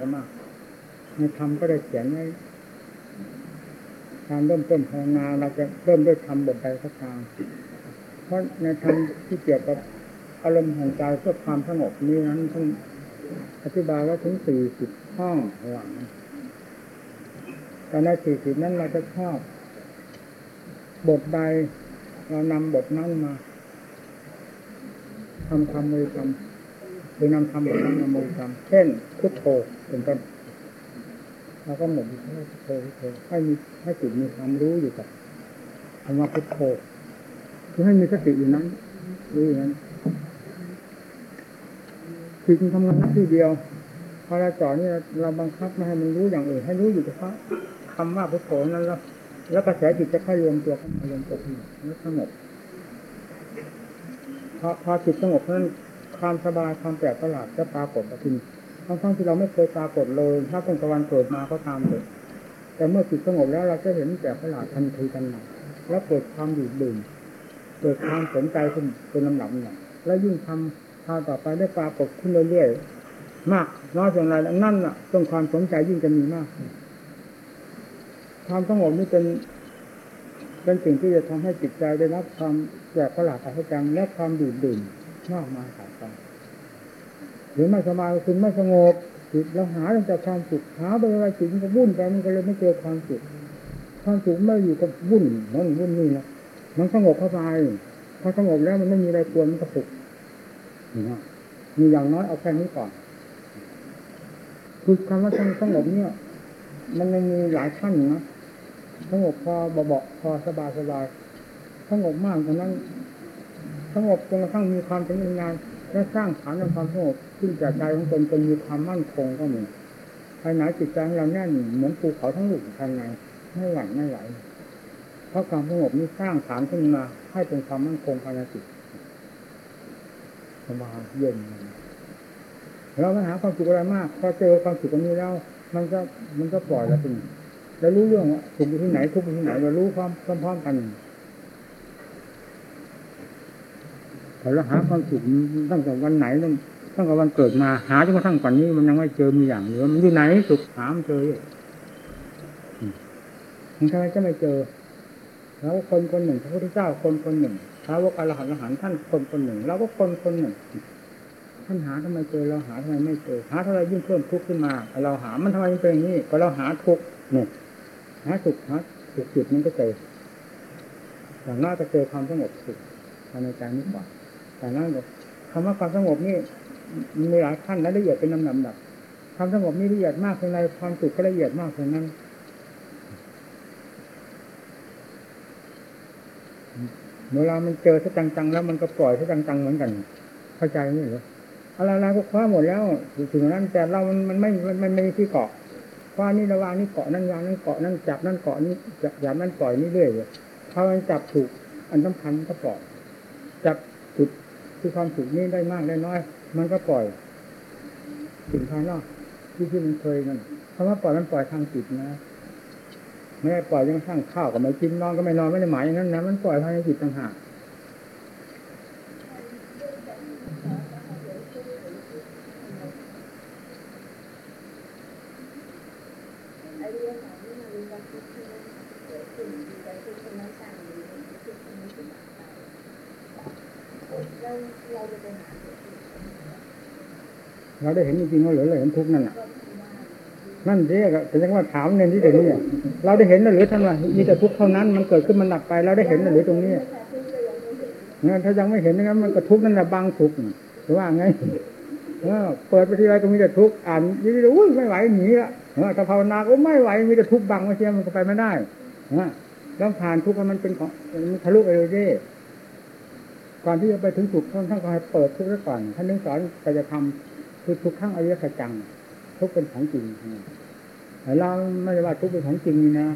ก็มากในธรรมก็ได้เขียนไว้การเริ่มต้นภาวนาเราจะเริ่มด้วยธรรมบทใดก็ตามเพราะในธรรมที่เกี่ยวกับอารมณ์แห่งใจเพื่อความสงบนี้นั้นท่านอธิบายว่าถึงสี่สิบห้องหลังแต่ในสี่สิบนั้นเราจะชอบบทใดเรานำบทนั้นมาทำคำมือทำ หรือนำคำบทนั้นมามือทำเช่นพุทโธเป็นต้นเราก็หมดพุทโธพุทโธให้มีให้จิตมีความรู้อยู่กับคำว่าพุทโธคือให้มีสติอยู่นั้นรู้อย่างนั้นจิตมันทำงานหน้าที่เดียวพอเราจ่อนี่เราบังคับไม่ให้มันรู้อย่างอื่นให้รู้อยู่เฉพาะคำว่าพุทโธนั้นแล้วแล้วกระแสจิตจะค่อยรวมตัวเข้ามารวมตัวขึ้นแล้วสงบพอพอจิตสงบนั้น ความสบายความแปลกประหลาดจะปรากฏขึ้นทั้งทั้งที่เราไม่เคยปรากฏเลย ถ้าเป็นตะวันเกิดมาก็ตามเลยแต่เมื่อจิตสงบแล้วเราจะเห็นแปลกประหลาดทันทีทันใดแล้วเกิดความหยุดดื่มเกิดความสนใจขึ้นเป็นลำดับเนี่ยแล้วยิ่งทำทาต่อไปได้ปรากฏขึ้นเรื่อยๆมากน้อยเพียงไรนั่นน่ะต้องความสนใจยิ่งจะมีมากความสงบนี่เป็นเป็นสิ่งที่จะทำให้จิตใจได้รับความแปลกประหลาดอัศจรรย์และความดื่มดื่ม มากมายหลายไปหรือไม่สบายคือไม่สงบจิตเราหาตั้งแต่ความสุขหาไปอะไรจิตมันก็วุ่นไปมันก็เลยไม่เจอความสุขความสุขไม่อยู่กับวุ่นนั่นวุ่นนี่นะมันสงบเข้าไปพอสงบแล้วมันไม่มีอะไรควรมันก็สุขมีอย่างน้อยเอาแค่นี้ก่อนคือคำว่าสงบเนี่ย มันยังมีหลายขั้นนะสงบพอเบาๆพอสบายสบายสงบมากตรงนั้น สงบจนกระทั่งมีความเป็นงานและสร้างฐานในความสงบขึ้นจากใจของตนจนมีความมั่นคงก็มีภายในจิตใจของเราแน่นเหมือนภูเขาทั้งลูกภายในไม่หวั่นไม่ไหลเพราะความสงบนี้สร้างฐานขึ้นมา ให้เป็นความมั่นคงภายในจิตสบายเย็นเราปัญหาความสุขอะไรมากพอเจอความสุขตรงนี้แล้วมันก็มันก็ปล่อยแล้วเป็นแล้วรู้เรื่องว่าสุขอยู่ที่ไหนทุกข์อยู่ที่ไหนเรารู้ความพร้อมๆกัน แต่เราหาความสุขตั้งแต่วันไหนตั้งตั้งแต่วันเกิดมาหาจนกระทั่งก่อนนี้มันยังไม่เจอมีอย่างเหลือมันอยู่ไหนสุขหามเจอมันทำไมจะไม่เจอ แล้วคนคนหนึ่งพระพุทธเจ้าคนคนหนึ่งพระวกอรหันต์อรหันต์ท่านคนคนหนึ่งเราก็คนคนหนึ่งท่านหาทำไมเจอเราหาทำไมไม่เจอหาเท่าไรยิ่งเพิ่มทุกข์ขึ้นมา เราหามันทำไมเป็นอย่างนี้ก็เราหาทุกข์เนี่ยหาสุขหาสุขจิตมันก็เจออย่างน่าจะเจอความสงบสุขภายในใจนี้ก่อน แต่นั่นคำว่าความสงบนี่มีหลายขั้นและละเอียดเป็นลำดับความสงบนี่ละเอียดมากเพียงไรความสุขก็ละเอียดมากเพียงนั้นเวลามันเจอซะจังๆแล้วมันก็ปล่อยซะจังๆเหมือนกัน เข้าใจไหมหรืออะไรๆก็คว้าหมดแล้วถึงนั้นแต่เรามันมันไม่มันไม่มีที่เกาะคว้านี่ระวางนี่เกาะนั่นวางนั่นเกาะนั่นจับนั่นเกาะนี่จับนั่นปล่อยนี่เรื่อยเลยถ้ามันจับถูกอันสำคัญก็ปล่อยจับ จุดที่ความสุขนี้ได้มากได้น้อย มันก็ปล่อยสิ่งภายนอกที่ที่มันเคยนั่นคำว่าปล่อยมันปล่อยทางจิตนะไม่ได้ปล่อยยังข้างข้าวก็ไม่กินนอนก็ไม่นอนไม่ได้หมายอย่างนั้นนะมันปล่อยภายในจิตต่างหาก เราได้เห็นจริงๆว่าเหลือเลยเห็นทุกนั่นน่ะนั่นเรียกแต่ยังว่าถามเน้นที่ตรงนี้เราได้เห็นหรือท่านว่ามีแต่ทุกเท่านั้นมันเกิดขึ้นมันดับไป เราได้เห็นหรือตรงนี้งั้นถ้ายังไม่เห็นงั้นมันก็ทุกนั่นแหละบางทุกหรือว่าไงเปิดไปทีไรก็มีแต่ทุกอ่านยี่ดีอุ้ยไม่ไหวหนีละถ้าภาวนาก็ไม่ไหวมีแต่ทุกบังไม่เชื่อมันก็ไปไม่ได้ต้องผ่านทุกข์มันเป็นของมันทะลุไปเลยก่อนที่จะไปถึงสุขท่านท่านก็ให้เปิดทุกข์ก่อนท่านนึกสอนแต่จะทำ คือทุกขั้งอริยสัจจัง ทุกเป็นของจริงเราไม่ได้ว่าทุกเป็นของจริงนะ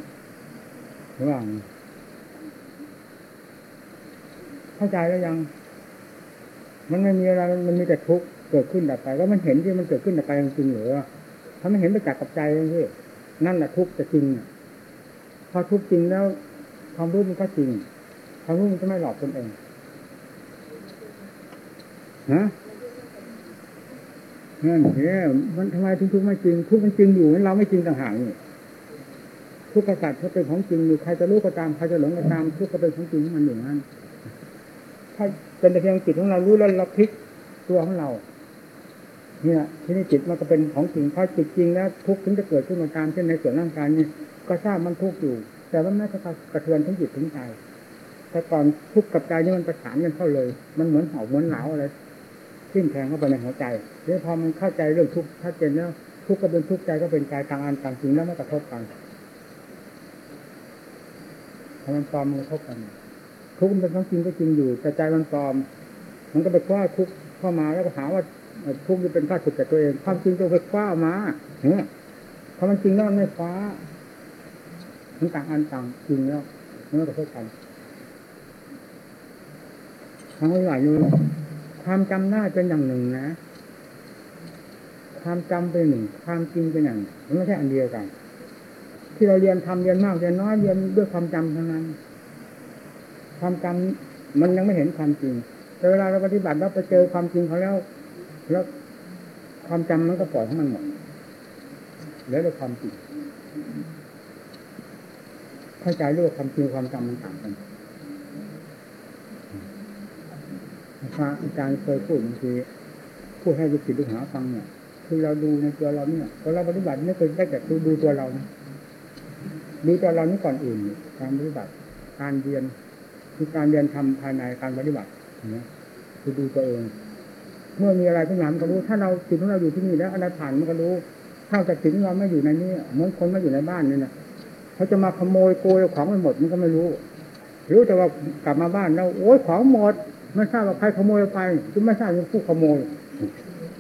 ระหว่างเข้าใจแล้วยัง มันไม่มีอะไรมันมีแต่ทุกเกิดขึ้นดับไปแล้วมันเห็นที่มันเกิดขึ้นดับไปจริงหรือถ้าไม่เห็นไปจักกับใจนี่นั่นแหละทุกจะจริงพอทุกจริงแล้วความรู้มันก็จริงความรู้มันจะไม่หลอกตนเองฮะ นั่นเนี่ยมันทำไมถึงทุกข์ไม่จริงทุกข์มันจริงอยู่เราไม่จริงต่างหากนี่ทุกข์กษัตริย์เขาเป็นของจริงอยู่ใครจะรู้ก็ตามใครจะหลงก็ตามทุกข์ก็เป็นของจริงของมันอย่างนั้นถ้าเป็นแต่เพียงจิตของเรารู้แล้วเราพลิกตัวของเรา เนี่ย ที่นี่จิตมันก็เป็นของจริงพอจิตจริงแล้วทุกข์ถึงจะเกิดขึ้นมาตามเช่นในส่วนร่างกายนี่ก็ทราบมันทุกข์อยู่ แต่ว่าไม่กระเทือนทั้งจิตทั้งใจแต่ก่อนทุกข์กับใจนี่มันประสานกันเข้าเลย มันเหมือนหอบเหมือนหนาวอะไร ทิ่มแทงเข้าไปในหัวใจเดี๋ยวพอมันเข้าใจเรื่องทุกข์ชัดเจนแล้วทุกข์ก็เป็นทุกข์ใจก็เป็นกายต่างอันต่างจริงแล้วไม่กระทบกันถ้ามันปลอมมันกระทบกัน ทุกข์มันเป็นของจริงก็จริงอยู่แต่ใจมันปลอม มันก็ไปคว้าทุกข์เข้ามาแล้วก็หาว่าทุกข์จะเป็นข้าศึกกับตัวเอง ความจริงต้องไปคว้ามาเนี่ยพอมันจริงแล้วมันไม่คว้ามันต่างอันต่างจริงแล้วมันก็กระทบกันทั้งหลายอยู่ ความจำหน้าเป็นอย่างหนึ่งนะ ความจำเป็นหนึ่ง ความจริงเป็นอย่างมันไม่ใช่อันเดียวกัน ที่เราเรียนทำเรียนมากเรียนน้อยเรียนด้วยความจำทั้งนั้น ความจำมันยังไม่เห็นความจริง แต่เวลาเราปฏิบัติเราไปเจอความจริงเขาแล้ว แล้วความจำมันก็ปล่อยให้มันหมดแล้วด้วยความจริงเข้าใจเรื่องความจริงความจำมันต่างกัน พระอาจารย์เคยพูดบางทีพูดให้ลูกศิษย์ลูกหาฟังเนี่ย คือเราดูในตัวเราเนี่ยพอเราปฏิบัติไม่เคยได้แต่ดูดูตัวเรานะดูตัวเรานี่ก่อนอื่นการปฏิบัติ การเรียนคือการเรียนทำภายในการปฏิบัติเนี่ยคือดูตัวเอง เมื่อมีอะไรทุกอย่างมันก็รู้ ถ้าเราจิตของเราอยู่ที่นี่แล้วอะไรผ่านมันก็รู้ถ้าจากจิตของเราไม่อยู่ในนี้เหมือนคนไม่อยู่ในบ้านนี่นะเขาจะมาขโมยโกยของไปหมดมันก็ไม่รู้ รู้แต่ว่ากลับมาบ้านแล้วโอ้ยของหมด ไม่ทราบว่าใครขโมยไปคือไม่ทราบว่าผู้ขโมย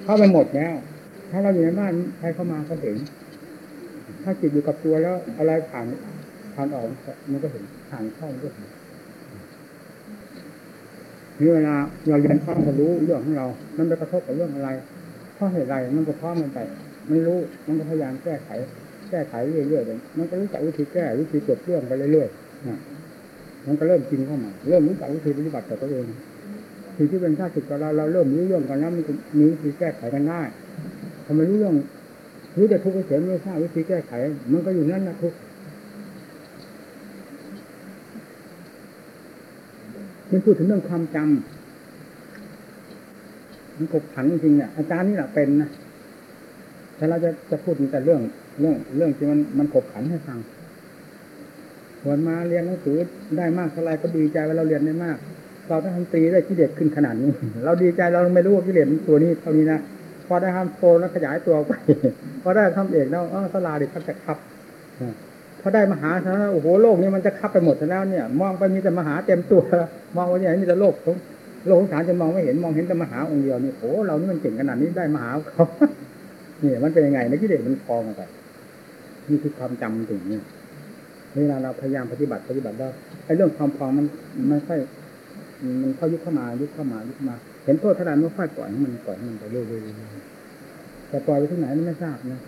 เข้าไปหมดแล้ว ถ้าเราอยู่ในบ้านใครเข้ามาก็เห็น ถ้าจิตอยู่กับตัวแล้วอะไรผ่านผ่านออกมันก็เห็นผ่านเข้ามันก็เห็นนี่เวลาเราเรียนข้องก็รู้เรื่องของเรา มันไปกระทบกับเรื่องอะไรเพราะเหตุไรมันก็พร้อมมันไป มันรู้ มันก็พยายามแก้ไข แก้ไขเรื่อยๆเลยมันก็รู้จักวิธีแก้วิธีจบเรื่องไปเรื่อยๆมันก็เริ่มจริงเข้ามา เริ่มรู้จักวิธีปฏิบัติต่อตัวเอง สิ่งที่เป็นข้าศึกกับเราเราเริ่มรู้เรื่องกันแล้วมันมีวิธีแก้ไขกันได้ทำไมรู้เรื่องรู้แต่ทุกข์เฉยไม่ทราบวิธีแก้ไข มันก็อยู่นั่นนะทุกข์มันพูดถึงเรื่องความจำมันกบขันจริงเนี่ยอาจารย์นี่แหละเป็นนะแต่เราจะจะพูดแต่เรื่อง เรื่องเรื่องที่มันมันกบขันให้ฟังวนมาเรียนหนังสือได้มากเท่าไรก็ดีใจว่าเราเรียนได้มาก เราได้ทำตีได้กิเลสขึ้นขนาดนี้ เราดีใจเราไม่รู้ว่ากิเลสตัวนี้เท่านี้นะพอได้ทำโตแล้วขยายตัวไปพอได้ทำเอกแล้วเออสลาดิเขาจะขับพอได้มหาแล้วโอ้โหโลกนี้มันจะขับไปหมดแล้วเนี่ย มองไปมีแต่มหาเต็มตัว มองไปที่ไหนมีแต่โลกโลกของฐานจะมองไม่เห็นมองเห็นแต่มหาองค์เดียวนี่โอ้เรานี่มันเก่งขนาดนี้ได้มหาเขาเนี่ยมันเป็นยังไงในกิเลสมันคลองไปนี่คือความจำถึงเนี่ยเวลาเราพยายามปฏิบัติปฏิบัติแล้วไอ้เรื่องความพองมันไม่ค่อย มันเข้ายุคเข้ามายุคเข้ามายุคมา เห็นโทษทนานว่าค่อยปล่อยให้มันปล่อยให้มันไปเรื่อยๆแต่ปล่อยไปที่ไหนไม่ทราบนะ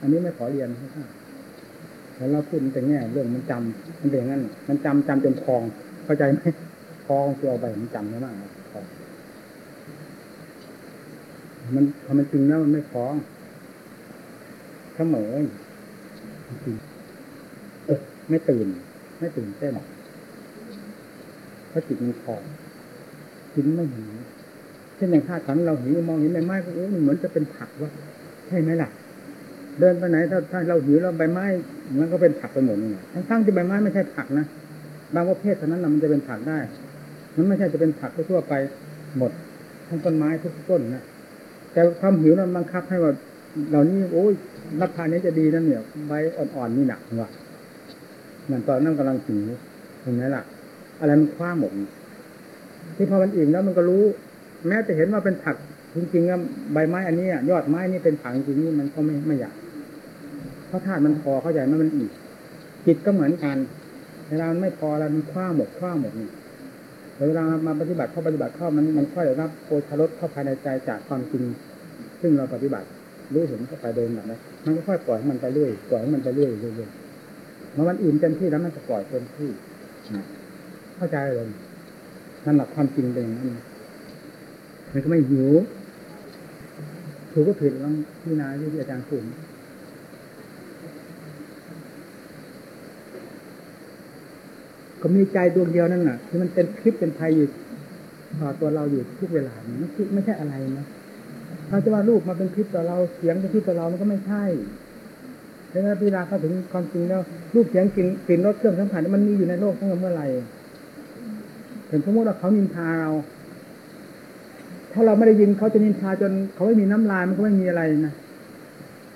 อันนี้ไม่ขอเรียนไม่ทราบแต่เราพูดแต่แง่เรื่องมันจำมันเป็นอย่างนั้น มันจำจำจนคลอง เข้าใจไหมคลองตัวเอาไปมันจำได้มากคลองมันพอมันจริงแล้วมันไม่คล้องเสมอจริงเออไม่ตื่น ไม่ตื่นเต้น เพราะจิตมันพอกินไม่หิวเช่นอย่างธาตุขันเราหิวมองเห็นใบไม้ก็โอ้มันเหมือนจะเป็นผักวะใช่ไหมล่ะ เดินไปไหนถ้าถ้าเราหิวเราใบไม้มันก็เป็นผักไปหมดเลยทั้งทั้งที่ใบไม้ไม่ใช่ผักนะบางประเภทเท่านั้นมันจะเป็นผักได้ มันไม่ใช่จะเป็นผักทั่วไปหมดทั้งต้นไม้ทุกต้นนะแต่ความหิวนั้นบังคับให้ว่าเหล่านี้โอ้ยรับทานนี้จะดีนั่นเนี่ยใบอ่อนๆนี่หนักว่ะเหมือนตอนนั่งกำลังหิวเห็นไหมล่ะ อะไรมันคว้าหมดที่พอมันอิ่มแล้วมันก็รู้ แม้จะเห็นว่าเป็นผักจริงๆว่าใบไม้อันนี้ยอดไม้นี่เป็นผักจริงๆนี่มันก็ไม่ไม่อยากเพราะธาตุมันพอเข้าใจมันมันอิ่มจิตก็เหมือนกันเวลามันไม่พอแล้วมันคว้าหมดคว้าหมดนี่เวลามาปฏิบัติเข้าปฏิบัติเข้ามันมันค่อยรับโอชรสเข้าภายในใจจากความจริง ซึ่งเราปฏิบัติรู้เห็นเข้าไปเดินแบบนั้นมันก็ค่อยปล่อยมันไปเรื่อยปล่อยมันไปเรื่อยเรื่อยเมื่อมันอิ่มเต็มที่แล้วมันจะปล่อยเต็มที่ เข้าใจเลยนั่นหลักความจริงเป็นอย่างนั้นมันก็ไม่หิวถูกก็ผิดลองพี่นาที่อาจารย์พูดก็มีใจดวงเดียวนั่นน่ะที่มันเป็นคลิปเป็นภัยอยู่ต่อตัวเราอยู่ทุกเวลาไม่ใช่ไม่ใช่อะไรนะถ้าจะว่ารูปมาเป็นคลิปต่อเราเสียงเป็นคลิปต่อเรามันก็ไม่ใช่แล้วเวลาเข้าถึงความจริงแล้วรูปเสียงกลิ่นกลิ่นรสเครื่องสัมผัสมันมีอยู่ในโลกตั้งแต่เมื่อไหร่ เห็นสมมติว่าเขานินทาเรา ถ้าเราไม่ได้ยินเขาจะนินทาจนเขาไม่มีน้ำลายมันก็ไม่มีอะไรนะ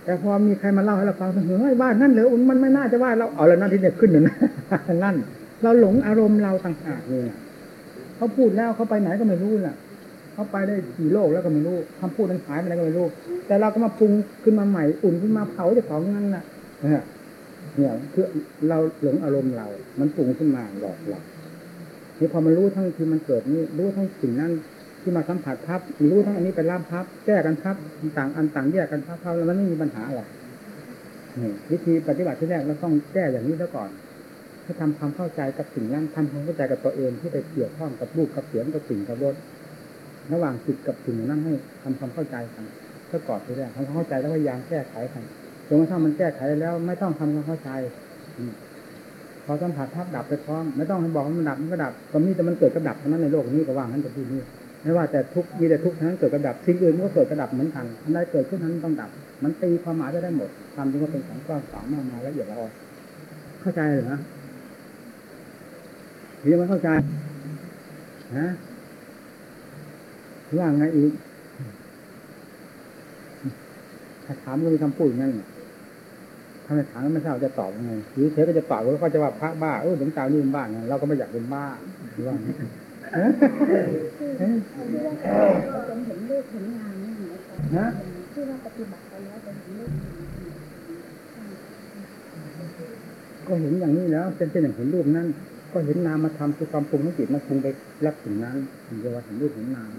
แต่พอมีใครมาเล่าให้เราฟังเฮ้ยว่านั่นเหรอมันไม่น่าจะว่าเราเอาแล้วนั่นที่เนี่ยขึ้นหนึ่งนั่น เราหลงอารมณ์เราต่างหากเลยเขาพูดแล้วเขาไปไหนก็ไม่รู้ล่ะเขาไปได้กี่โลกแล้วก็ไม่รู้คำพูดนั้นหายไปไหนก็ไม่รู้ แต่เราก็มาปรุงขึ้นมาใหม่อุ่นขึ้นมาเผาจ้าของนั่นน่ะเนี่ยคือเราหลงอารมณ์เรา มันปรุงขึ้นมาหลอกเรา นี่พอมันรู้ทั้งที่มันเกิดนี่รู้ทั้งสิ่งนั้นที่มาสัมผัสพับรู้ทั้งอันนี้เป็นล่ามพับแก้กันพับต่างอันต่างแยกกันพับพับแล้วมันไม่มีปัญหาอะไรวิธีปฏิบัติที่แรกเราต้องแก้อย่างนี้ซะก่อนให้ทำความเข้าใจกับสิ่งนั้นทำความเข้าใจกับตัวเองที่ไปเกี่ยวข้องกับรูปกับเสียงกับสิ่งกับรสระหว่างจิตกับสิ่งนั้นให้ทำความเข้าใจกันเพื่อก่อนที่แรกทำความเข้าใจแล้วพยายามแก้ไขกันจนกระทั่งมันแก้ไขแล้ว ไม่ต้องทำความเข้าใจ พอสัมผัสภาพดับไปพร้อมไม่ต้องให้บอกมันดับมันก็ดับตอนนี้แต่มันเกิดกระดับเท่านั้นในโลกนี้ก็ว่างนั้นจะที่นี่ไม่ว่าแต่ทุกมีแต่ทุกนั้นเกิดกระดับสิ่งอื่นก็เกิดกระดับเหมือนกันอันใดเกิดขึ้นนั้นต้องดับ มันตีความหมายได้หมดความจริงก็เป็นของกว้างขวางมากมายละเอียดละออเข้าใจหรือหรือไม่เข้าใจฮะว่าไงอีกถ้าถามก็มีคำพูดอย่างนั้น ถ้าไม่ถามไม่ทราบจะตอบยังไงหรือเฉยก็จะตอบว่าก็จะว่าพระบ้าเออหลวงตานี่บ้าไงเราก็ไม่อยากเป็นบ้าหรือว่าจนเห็นรูปเห็นงานนี่นะที่ว่าปฏิบัติไปแล้วจนเห็นรูปก็เห็นอย่างนี้แล้วเป็นเช่นอย่างเห็นรูปนั้น ก็เห็นนามมาทำคือความปรุงของจิตมาปรุงไปรับถึงนั้นถึงจะว่าเห็นรูปเห็นนาม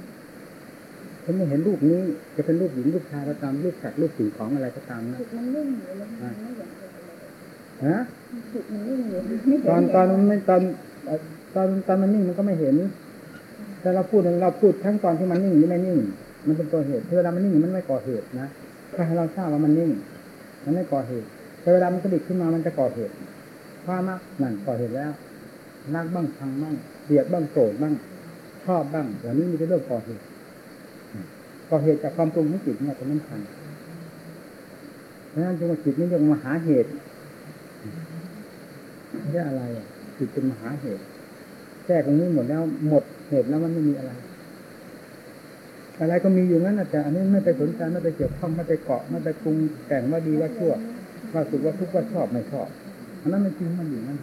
ถ้าไม่เห็นรูปนี้ จะเป็นรูปหญิงรูปชายก็ตามรูปสัตว์รูปสิ่งของอะไรก็ตามนะมันนิ่งอยู่เลยมันไม่อย่างฮะตอนตอนมันไม่ตอนตอนตอนมันนิ่งมันก็ไม่เห็น แต่เราพูดเราพูดทั้งตอนที่มันนิ่งหรือไม่นิ่ง มันเป็นตัวเหตุเวลามันนิ่งมันไม่ก่อเหตุนะถ้าให้เราทราบว่ามันนิ่ง มันไม่ก่อเหตุแต่เวลามันกระดิกขึ้นมามันจะก่อเหตุความมากนั่นก่อเหตุแล้วรักบ้างชังบ้างเบียดบ้างโกรธบ้างชอบบ้างเหล่านี้มีแต่เรื่องก่อเหตุ ก่อเหตุจากความปรุงของจิตเนี่ยเป็นสำคัญเพราะฉะนั้นจึงว่าจิตนี่เรียกมหาเหตุเรียกอะไรอะจิตเป็นมหาเหตุแก้ตรงนี้หมดแล้วหมดเหตุแล้วมันไม่มีอะไร อะไรก็มีอยู่นั้นแต่อันนี้ไม่ไปสนใจไม่ไปเกี่ยวข้องไม่ไปเกาะไม่ไปปรุงแต่งว่าดีว่าชั่วว่าสุขว่าทุกข์ว่าชอบไม่ชอบอันนั้นไม่จริงมันอยู่นั่น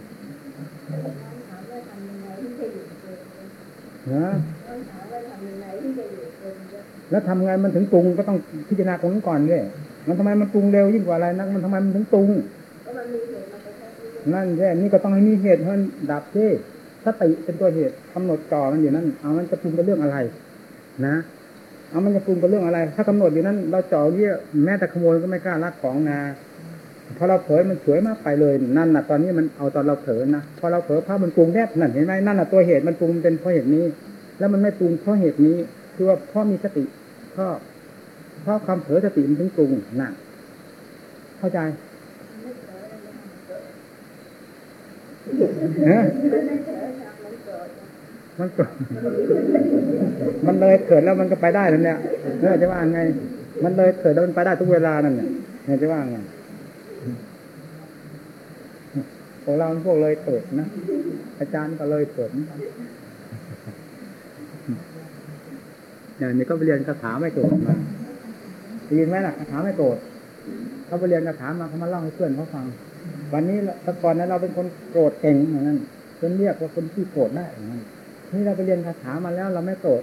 นะ แล้วทำไงมันถึงปรุงก็ต้องพิจารณาตรงนี้ก่อนเลยมันทำไมมันปรุงเร็วยิ่งกว่าอะไรนักมันทำไมมันถึงปรุงนั่นแค่นี้ก็ต้องให้มีเหตุเพราะดับที่สติเป็นตัวเหตุกำหนดจ่อมันอยู่นั่นเอามันจะปรุงเป็นเรื่องอะไร นะเอามันจะปรุงเป็นเรื่องอะไร ถ้ากำหนดอยู่นั้น เราจ่อเยี่ยแม้แต่ขโมยก็ไม่กล้าลักของนะพอเราเผยมันสวยมากไปเลยนั่นน่ะตอนนี้มันเอาตอนเราเผยนะพอเราเผยภาพมันปรุงแนบนั่นเห็นไหมนั่นน่ะตัวเหตุมันปรุงเป็นเพราะเหตุนี้ แล้วมันไม่ปรุงเพราะเหตุนี้คือว่าเพราะมีสติเพราะเพราะความเผยสติมันถึงปรุงนั่นเข้าใจมันเกิดมันเลยเกิดแล้วมันก็ไปได้แล้วเนี่ยเออจะว่าไง มันเลยเกิดแล้วมันไปได้ทุกเวลานั่นเนี่ยจะว่าไงพวกเราพวกเลยเกิดนะอาจารย์ก็เลยเกิด อย่างนี้ก็ไปเรียนคาถาไม่โกรธมาได้ยินไหมล่ะคาถาไม่โกรธเขาไปเรียนคาถามาเขามาเล่าให้เพื่อนเขาฟัง วันนี้แต่ก่อนนั้นเราเป็นคนโกรธเก่งอย่างนั้นจนเรียกว่าคนที่โกรธได้อย่างนั้นนี่เราไปเรียนคาถามาแล้วเราไม่โกรธ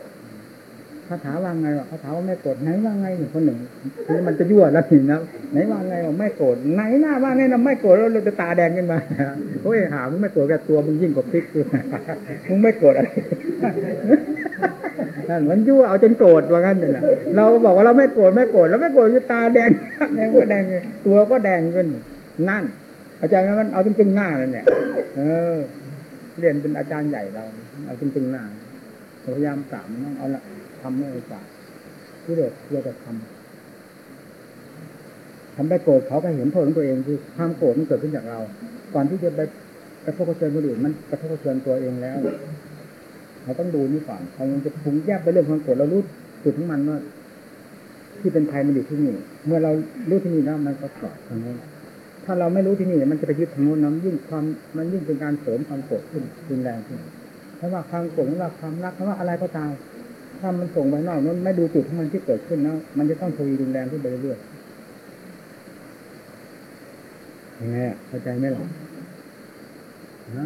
คาถาว่าไงวะคาถาว่าไม่โกรธไหนว่าไงหนึ่งคนหนึ่งคือมันจะยั่วแล้วถึงนะไหนว่าไงว่าไม่โกรธไหนหน้าว่าไงเราไม่โกรธแล้วเราจะตาแดงกันมาโอ้ยหามึงไม่โกรธแกตัวมึงยิ่งกว่าพริกคือมึงไม่โกรธอะไร นั่นมันยั่วเอาจนโกรธว่างั้นเลยนะเราบอกว่าเราไม่โกรธไม่โกรธแล้วไม่โกรธตาแดงแดงก็แดงตัวก็แดงขึ้นนั่น อาจารย์มันเอาจริงๆหน้าเลยเนี่ยเออเรียนเป็นอาจารย์ใหญ่เรา เอาจริงๆหน้าพยายามสามน้องเอาละทำไม่ได้ที่เด็กเพื่อจะททำไปโกรธเขาไปเห็นโทษของตัวเองคือความโกรธมันเกิดขึ้นจากเรา ก่อนที่จะไปกระทบกระเทือนคนอื่นมันกระทบกระเทือนตัวเองแล้ว เราต้องดูนี่ก่อนเราจะปรุงแยกไปเรื่องความโกรธเรารู้จุดของมันว่าที่เป็นภัยมันอยู่ที่นี่ เมื่อเรารู้ที่นี่แล้วมันก็ปลอดทางโน้นถ้าเราไม่รู้ที่นี่มันจะไปยึดทางโน้นนั้นยิ่งความมันยิ่งเป็นการเสริมความโกรธขึ้นรุนแรงขึ้นเพราะว่าความโกรธไม่ว่าความรักไม่ว่าอะไรก็ตามถ้ามันส่งไปนอกนั้นไม่ดูจุดของมันที่เกิดขึ้นนะมันจะต้องทวีรุนแรงขึ้นไปเรื่อยๆยังไงอะเข้าใจไหมล่ะนะ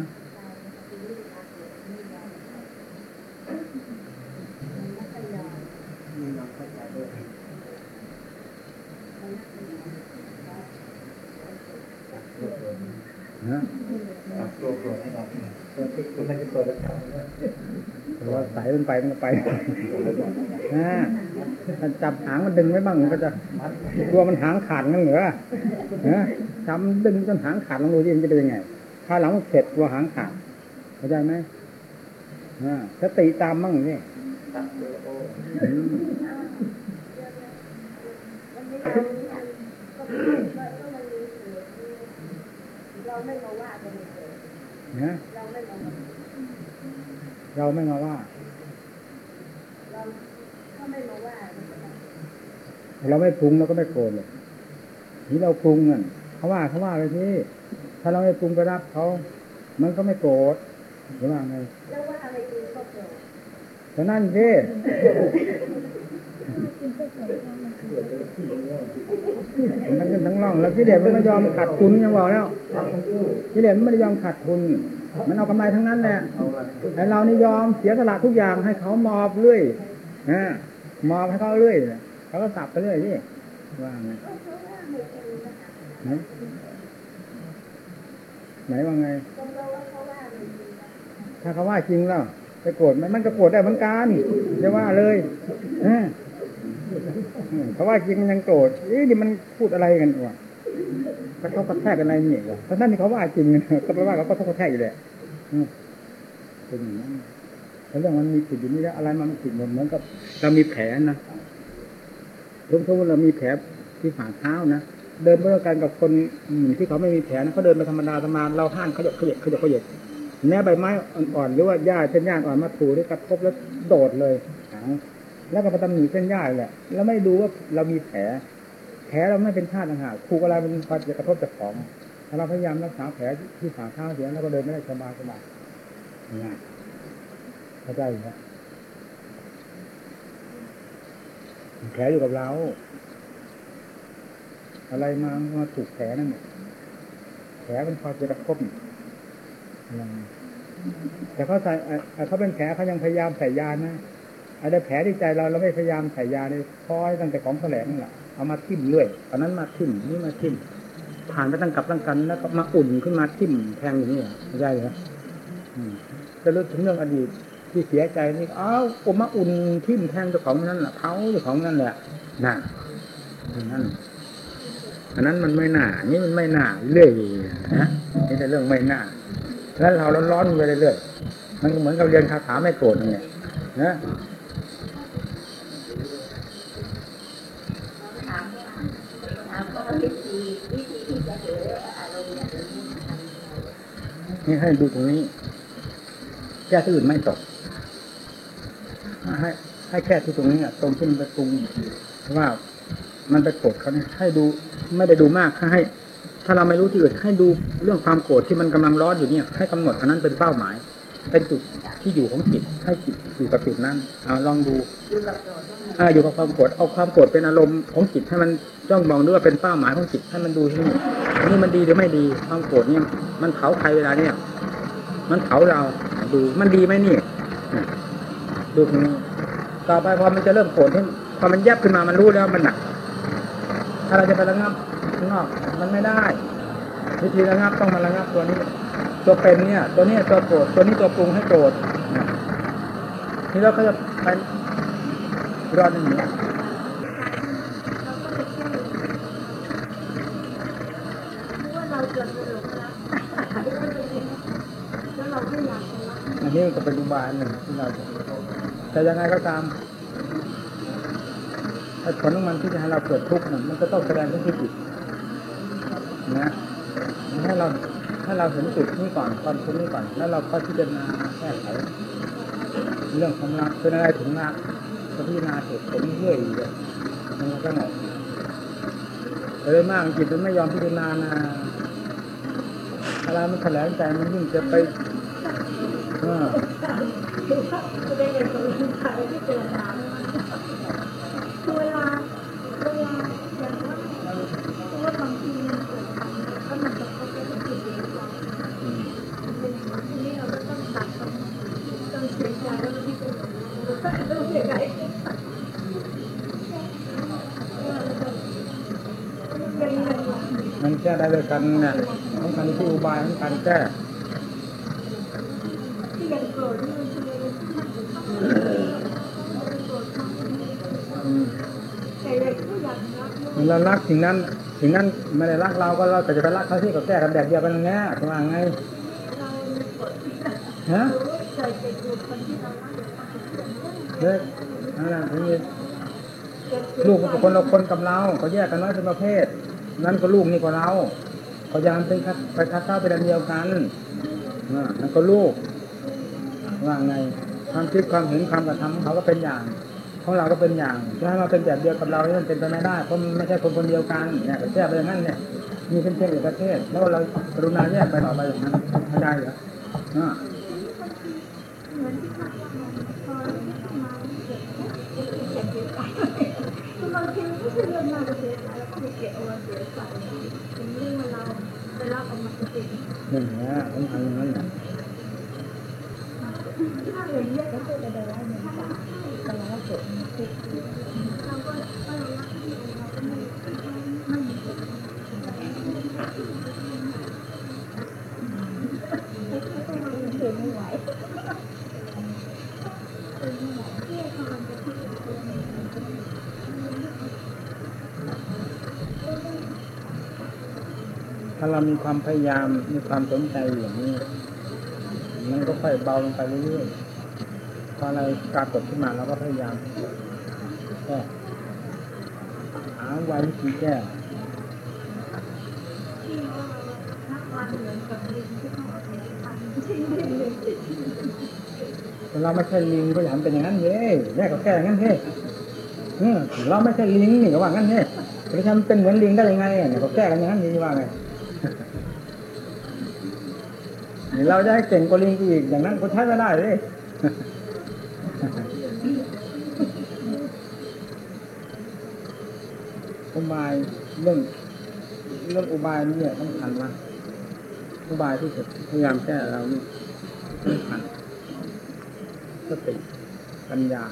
นะ เราสายมันไปมันก็ไปนะถ้าจับหางมันดึงไว้บ้างมันก็จะกลัวมันหางขาดงั้นเหรอนะจำดึงจนหางขาดลองดูดิมันจะเป็นยังไง ถ้าหลังมันเสร็จกลัวหางขาดเข้าใจไหมอ่าสติตามมั่งนี่อืมนะเราไม่มา เราไม่งอว่าเราไม่ปรุงเราก็ไม่โกรธเลยนี่เราปรุงอะเขาว่าเขาว่าไปที่ถ้าเราไม่ปรุงไปรับเขา มันก็ไม่โกรธหรือว่าไงแล้วว่าอะไรจริงก็โกรธแต่นั่นสิมันก็ทั้งร่อง แล้วกิเลสมันไม่ยอมขาดทุนยังบอกแล้วกิเลสมันไม่ยอมขาดทุน มันเอากำไรทั้งนั้นแหละไอ้เรานี่ยอมเสียสละทุกอย่างให้เขามอบเรื่อยนะมอบให้เขาเรื่อยเขาก็สับไปเรื่อยนี่ว่าไงไหนไหนว่าไง ถ้าเขาว่าจริงแล้วไปโกรธมันมันก็โกรธได้เหมือนกันจะว่าเลยเขาว่าจริงมันยังโกรธเอ๊ะนี่มันพูดอะไรกันวะ กระทบกระแทกกันอะไรเนี่ยวะเพราะนั่นนี่เขาว่าจริงก็แปลว่าเขากระทบกระแทกอยู่แหละเป็นอย่างนั้นแล้วเรื่องมันมีผิดอยู่นี่แล้วอะไรมันผิดหมดเหมือนกับเรามีแผลนะทุกทุกเรามีแผลที่ฝ่าเท้านะเดินไปด้วยกันกับคนที่เขาไม่มีแผลนะเขาเดินไปธรรมดาธรรมดาเราห้านเขาหยกเขาหยกเขาหยกเขาหยกแม้ใบไม้อ่อนๆหรือว่าหญ้าเส้นหญ้าอ่อนมาถูด้วยกระทบแล้วโดดเลยแล้วก็มาตำหนิเส้นหญ้าแหละแล้วไม่ดูว่าเรามีแผล แผลเราไม่เป็นชาติต่าหาครูอะไรมันจะกระทบจากของถ้าเราพยายามรักษาแผลที่ฝ่าเท้าเสียแล้วก็เดินไม่ได้สบายสบายง่ายเข้าใจไหมแผลอยู่กับเรา อะไรมามาถูกแผลนั่นแผลเป็นพอจะกระทบแต่เขาใส่เขาเป็นแผลเขายังพยายามใส่ยานะอะไรแผลที่ใจเราเราไม่พยายามใส่ยาเลยคอยตั้งแต่ของแสลงนั่นแหละ เอามาทิ่มเรื่อยตอนนั้นมาทิ่มนี่มาทิ่มผ่านไปตั้งกับตั้งกันแล้วก็มาอุ่นขึ้นมาทิ่มแทงอย่างนี้ไม่ใช่เหรอจะรู้ถึงเรื่องอดีตที่เสียใจนี่อ้าวอมมาอุ่นทิ่มแทงเจ้าของนั่นแหละเผาเจ้าของนั่นแหละน่ะนั่นอันนั้นมันไม่น่า นี่มันไม่น่าเรื่อยนะนี่แต่เรื่องไม่น่าแล้วเราร้อนๆไปเรื่อยๆมันเหมือนกับเรียนคาถาไม่โกรธนี่นะ นี่ให้ดูตรงนี้ แก้ที่อื่นไม่ตก ให้ให้แค่ที่ตรงนี้อะตรงที่มันไปปรุงว่ามันไปโกรธเขาเนี่ยให้ดูไม่ได้ดูมากให้ ถ้าเราไม่รู้ที่อื่นให้ดูเรื่องความโกรธที่มันกำลังร้อนอยู่เนี่ย ให้กำหนดอันนั้นเป็นเป้าหมาย เป็นจุดที่อยู่ของจิตให้จิตอยู่กับจุดนั้นเอาลองดูอ่าอยู่กับความโกรธเอาความโกรธเป็นอารมณ์ของจิตให้มันจ้องมองด้วยว่าเป็นเป้าหมายของจิตให้มันดูที่นี่นี่มันดีหรือไม่ดี ความโกรธเนี่ย มันเผาใครเวลาเนี่ย มันเผาเราดูมันดีไหมนี่ดูตรงนี้ต่อไปพอมันจะเริ่มโกรธที่พอมันแยบขึ้นมามันรู้แล้วมันหนัก ถ้าเราจะไประงับข้างนอกมันไม่ได้ วิธีระงับต้องมาระงับตัวนี้ ตัวเป็นเนี่ย ตัวนี้ตัวโกรธตัวนี้ตัวปรุงให้โกรธนี่เราก็จะไปรอดอย่างนี้อันนี้ก็เป็นอุบายหนึ่งที่เราแต่ยังไงก็ตามผลของมันที่จะให้เราเกิดทุกข์มันก็ต้องแสดงที่จิตนะ ให้เราให้เราเห็นจุดนี้ก่อนความทุกนี้ก่อน แล้วเราก็พิจารณาแก้ไขเรื่องความรักเป็นอะไรถึงรักพิจารณาเหตุผลเรื่อยๆเลยมันก็สงบเลยมากจิตมันไม่ยอมพิจารณานะอะไรมันแถลงใจมันยิ่งจะไปเออ จะได้เรียนรู้ใครที่เจอมาคือเวลาเวลาอย่างว่าเพราะว่าบางทีมันเกิดก็มันจะเข้าไปในจิตวิญญาณ อืม เป็นอย่างนั้นทีนี้เราก็ต้องตัดต้องต้องเสียใจแล้วที่เป็นต้องเสียใจเป็นอย่างนั้น มันแก้ได้ด้วยกัน เนี่ยต้องการที่อุบายของการแก้เรารักสิ่งนั้นสิ่งนั้นไม่ได้รักเราก็เราแต่จะไปรักเขาที่ก็แก้กันแบบเดียวกันอย่างเงี้ยทำไมไงฮะเด็กนั่นแหละทีนี้ลูกก็คนละคนกับเราเขาแยกกันน้อยเป็นประเภท นั่นก็ลูกนี่ก็เรา เขายามเป็นคัดไปคัดเท้าเป็นอันเดียวกันนั่นก็ลูกว่าไงความคิดความเห็นความกระทำของเขาก็เป็นอย่างของเราก็เป็นอย่างจะให้มาเป็นแบบเดียวกับเราเนี่ยมันเป็นไปไม่ได้เพราะมันไม่ใช่คนคนเดียวกันเนี่ยแยกไปอย่างนั้นเนี่ยมีเป็นเพียงเอกประเทศ แล้วเรากรุณาแยกไปต่อไปอย่างนั้นไม่ได้เหรออ่าเหมื อนที่พักว่าพอมาเก็บเก็บเก็บเก็บไปคือบางทีมันเรื่องมาเสียใจแล้วก็ไปเก็บเอาเป็นเรื่องเราไปรับเอมติดอย่างเงี้ยผมทำอย่างนั้นแหละถ้าเรียนเยอะก็จะได้ว่ามันจะแต่เราเกิดติดเราก็เรารักที่เราก็ไม่ไม่มีไม่ไหว ถ้าเรามีความพยายามมีความสนใจอย่างนี้ มันก็ค่อยเบาลงไปเรื่อยๆพออะไรปรากฏขึ้นมาเราก็พยายามแก้หาไว้วิธีแก้ที่ว่านักวันเหมือนกับลิงไปทำที่แต่เราไม่ใช่ลิงก็อย่าทำเป็นอย่างนั้นเย้แม่ก็แก้อย่างนั้นเฮ้เราไม่ใช่ลิงนี่ก็ว่างั้นเฮ้จะทำเป็นเหมือนลิงได้ยังไงเนี่ยก็แก้กันอย่างนั้นนี่ว่าไง เราจะให้เก่งกว่าลิงอีกอย่างนั้นก็ใช้ไม่ได้เลยอุบายเรื่องเรื่องอุบายนี่เนี่ยต้องทันมากอุบายที่สุดพยายามแก้เรานี่ต้องทันสติปัญญา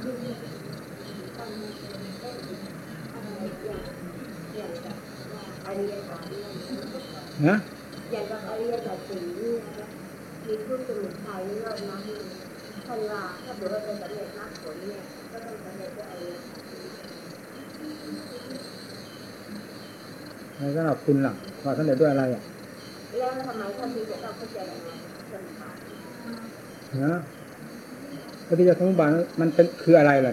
ฮะอย่างกับอริยสัจสี่นี่นะมีผู้สมุทัยเลิศมากท่านว่าถ้าเกิดว่าเป็นสำเร็จมรรคผลเนี่ยก็ต้องสำเร็จด้วยอริยสัจสี่แล้วสำหรับคุณล่ะว่าท่านเด็ดด้วยอะไรอะแล้วทำไมท่านถึงจะต้องเข้าใจอย่างนั้นสมุทัยนะปฏิจจสมุปบาทมันเป็นคืออะไรล่ะ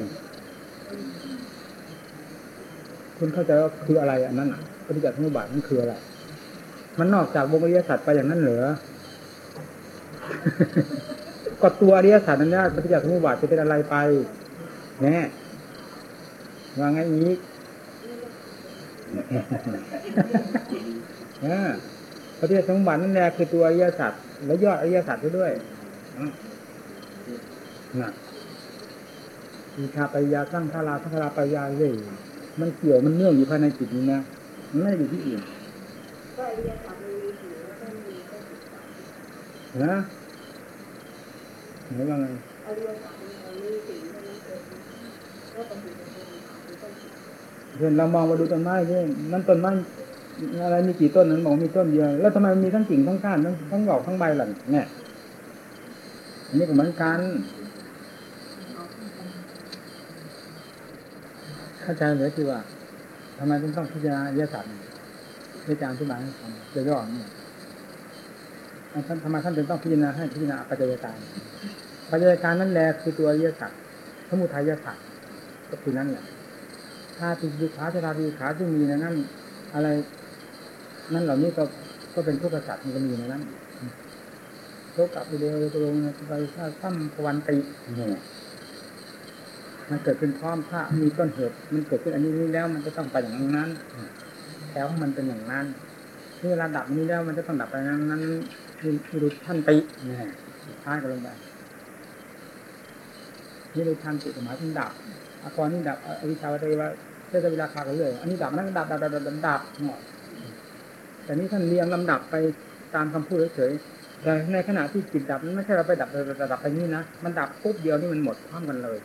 คุณเข้าใจว่าคืออะไรอันนั้นอะปฏิจจสมุปบาทมันคืออะไร มันนอกจากวงอริยสัจไปอย่างนั้นเหรอก็ตัวอริยสัจนั้นนี่ยปฏิจจสมุปบาทจะเป็นอะไรไปแน่ว่าไงอีกอ่าปฏิจจสมุปบาทนั่นแหละคือตัวอริยสัจแล้วยอดอริยสัจไปด้วยนะอีชาปยาตั้างทาราทังทาราปยาเลยมันเกี่ยวมันเนื่องอยู่ภายในจิตนี้นะมันไม่ได้อยู่ที่อื่น นมีสี่แล้วก็มีก็สิบสองนะไหนว่าไงอริยสัจมันมีสี่เท่านั้นเองแล้วปฏิบัติธรรมมันก็สิบเพื่อนเรามองมาดูต้นไม้ที่นั่นต้นไม้อะไรมีกี่ต้นนั้นบอกมีต้นเดียวแล้วทำไมมันมีทั้งกิ่งทั้งก้านทั้งทั้งดอกทั้งใบล่ะเนี่ยอันนี้ก็เหมือนกันเข้าใจไหมที่ว่าทำไมถึงต้องพิจารณาอริยสั จอาจารย์ที่มาให้ฟังจะย่อเนี่ยท่านทำไมท่านถึงต้องพิจารณาให้พิจารณาปัจจัยการปัจจัยการนั่นแหละคือตัวอริยสัจสมุทัยสัจก็คือนั่นแหละถ้าติดขาชราดีขาที่มีในนั้น อะไร นั่นเหล่านี้ก็ก็เป็นทุกข์สัตว์มันก็มีในนั้นทุกข์กับวิเดียวตรงไปถ้าถ้ำพวันติเนี่ยมันเกิดขึ้นพร้อมถ้ามีต้นเหตุ มันเกิดขึ้นอันนี้นี้แล้วมันจะต้องไปอย่างนั้น แถวมันเป็นอย่างนั้นที่เวลาดับนี้แล้วมันจะต้องดับไปนั้นนั้นคือคือท่านติเนี่ยสุดท้ายก็ลงไปนี่เลยทันติหมายถึงดับอากรนี่ดับอวิชาวะเทวะเทศเวลาคากันเลยอันนี้ดับนั่นดับดับดับดับดับดับหมดแต่นี้ท่านเรียงลำดับไปตามคำพูดเฉยๆแต่ในขณะที่จิตดับนั้นไม่ใช่เราไปดับดับดับดับไปนี่นะมันดับปุ๊บเดียวนี่มันหมดพร้อมกันเลย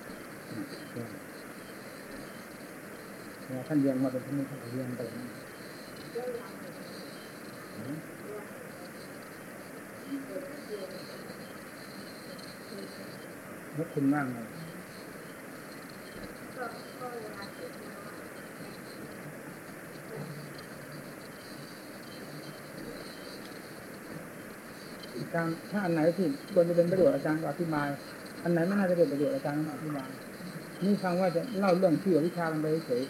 ท่านเรียงมาเป็นที่นี้ท่านเรียงไป อย่างนี้ขอคุณมากเลยก็ก็เวลาที่มาอาจารย์ถ้าอันไหนที่ควรจะเป็นประโยชน์อาจารย์ก็อธิบาย อันไหนไม่น่าจะเป็นประโยชน์อาจารย์ก็อธิบาย นี่ฟังว่าจะเล่าเรื่องที่วิชากันไปเฉย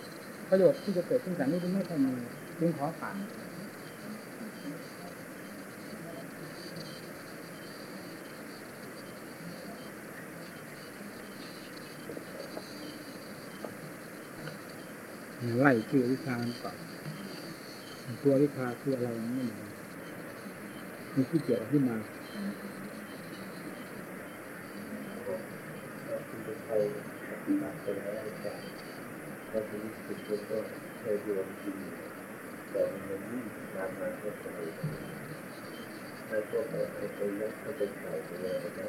ประโยชน์ที่จะเกิดขึ้นจากนี้ไม่ค่อยมีจึงขอผ่าน ไล่ชื่อวิชาก่อนตัววิชาคืออะไรไม่รู้มีที่เกี่ยวขึ้นมาก็คือสิบคนก็เคยรวมกินแต่มันไม่นานมาก็ไปแล้วก็ไปไปยัดเข้าไปขายไปเลยนะ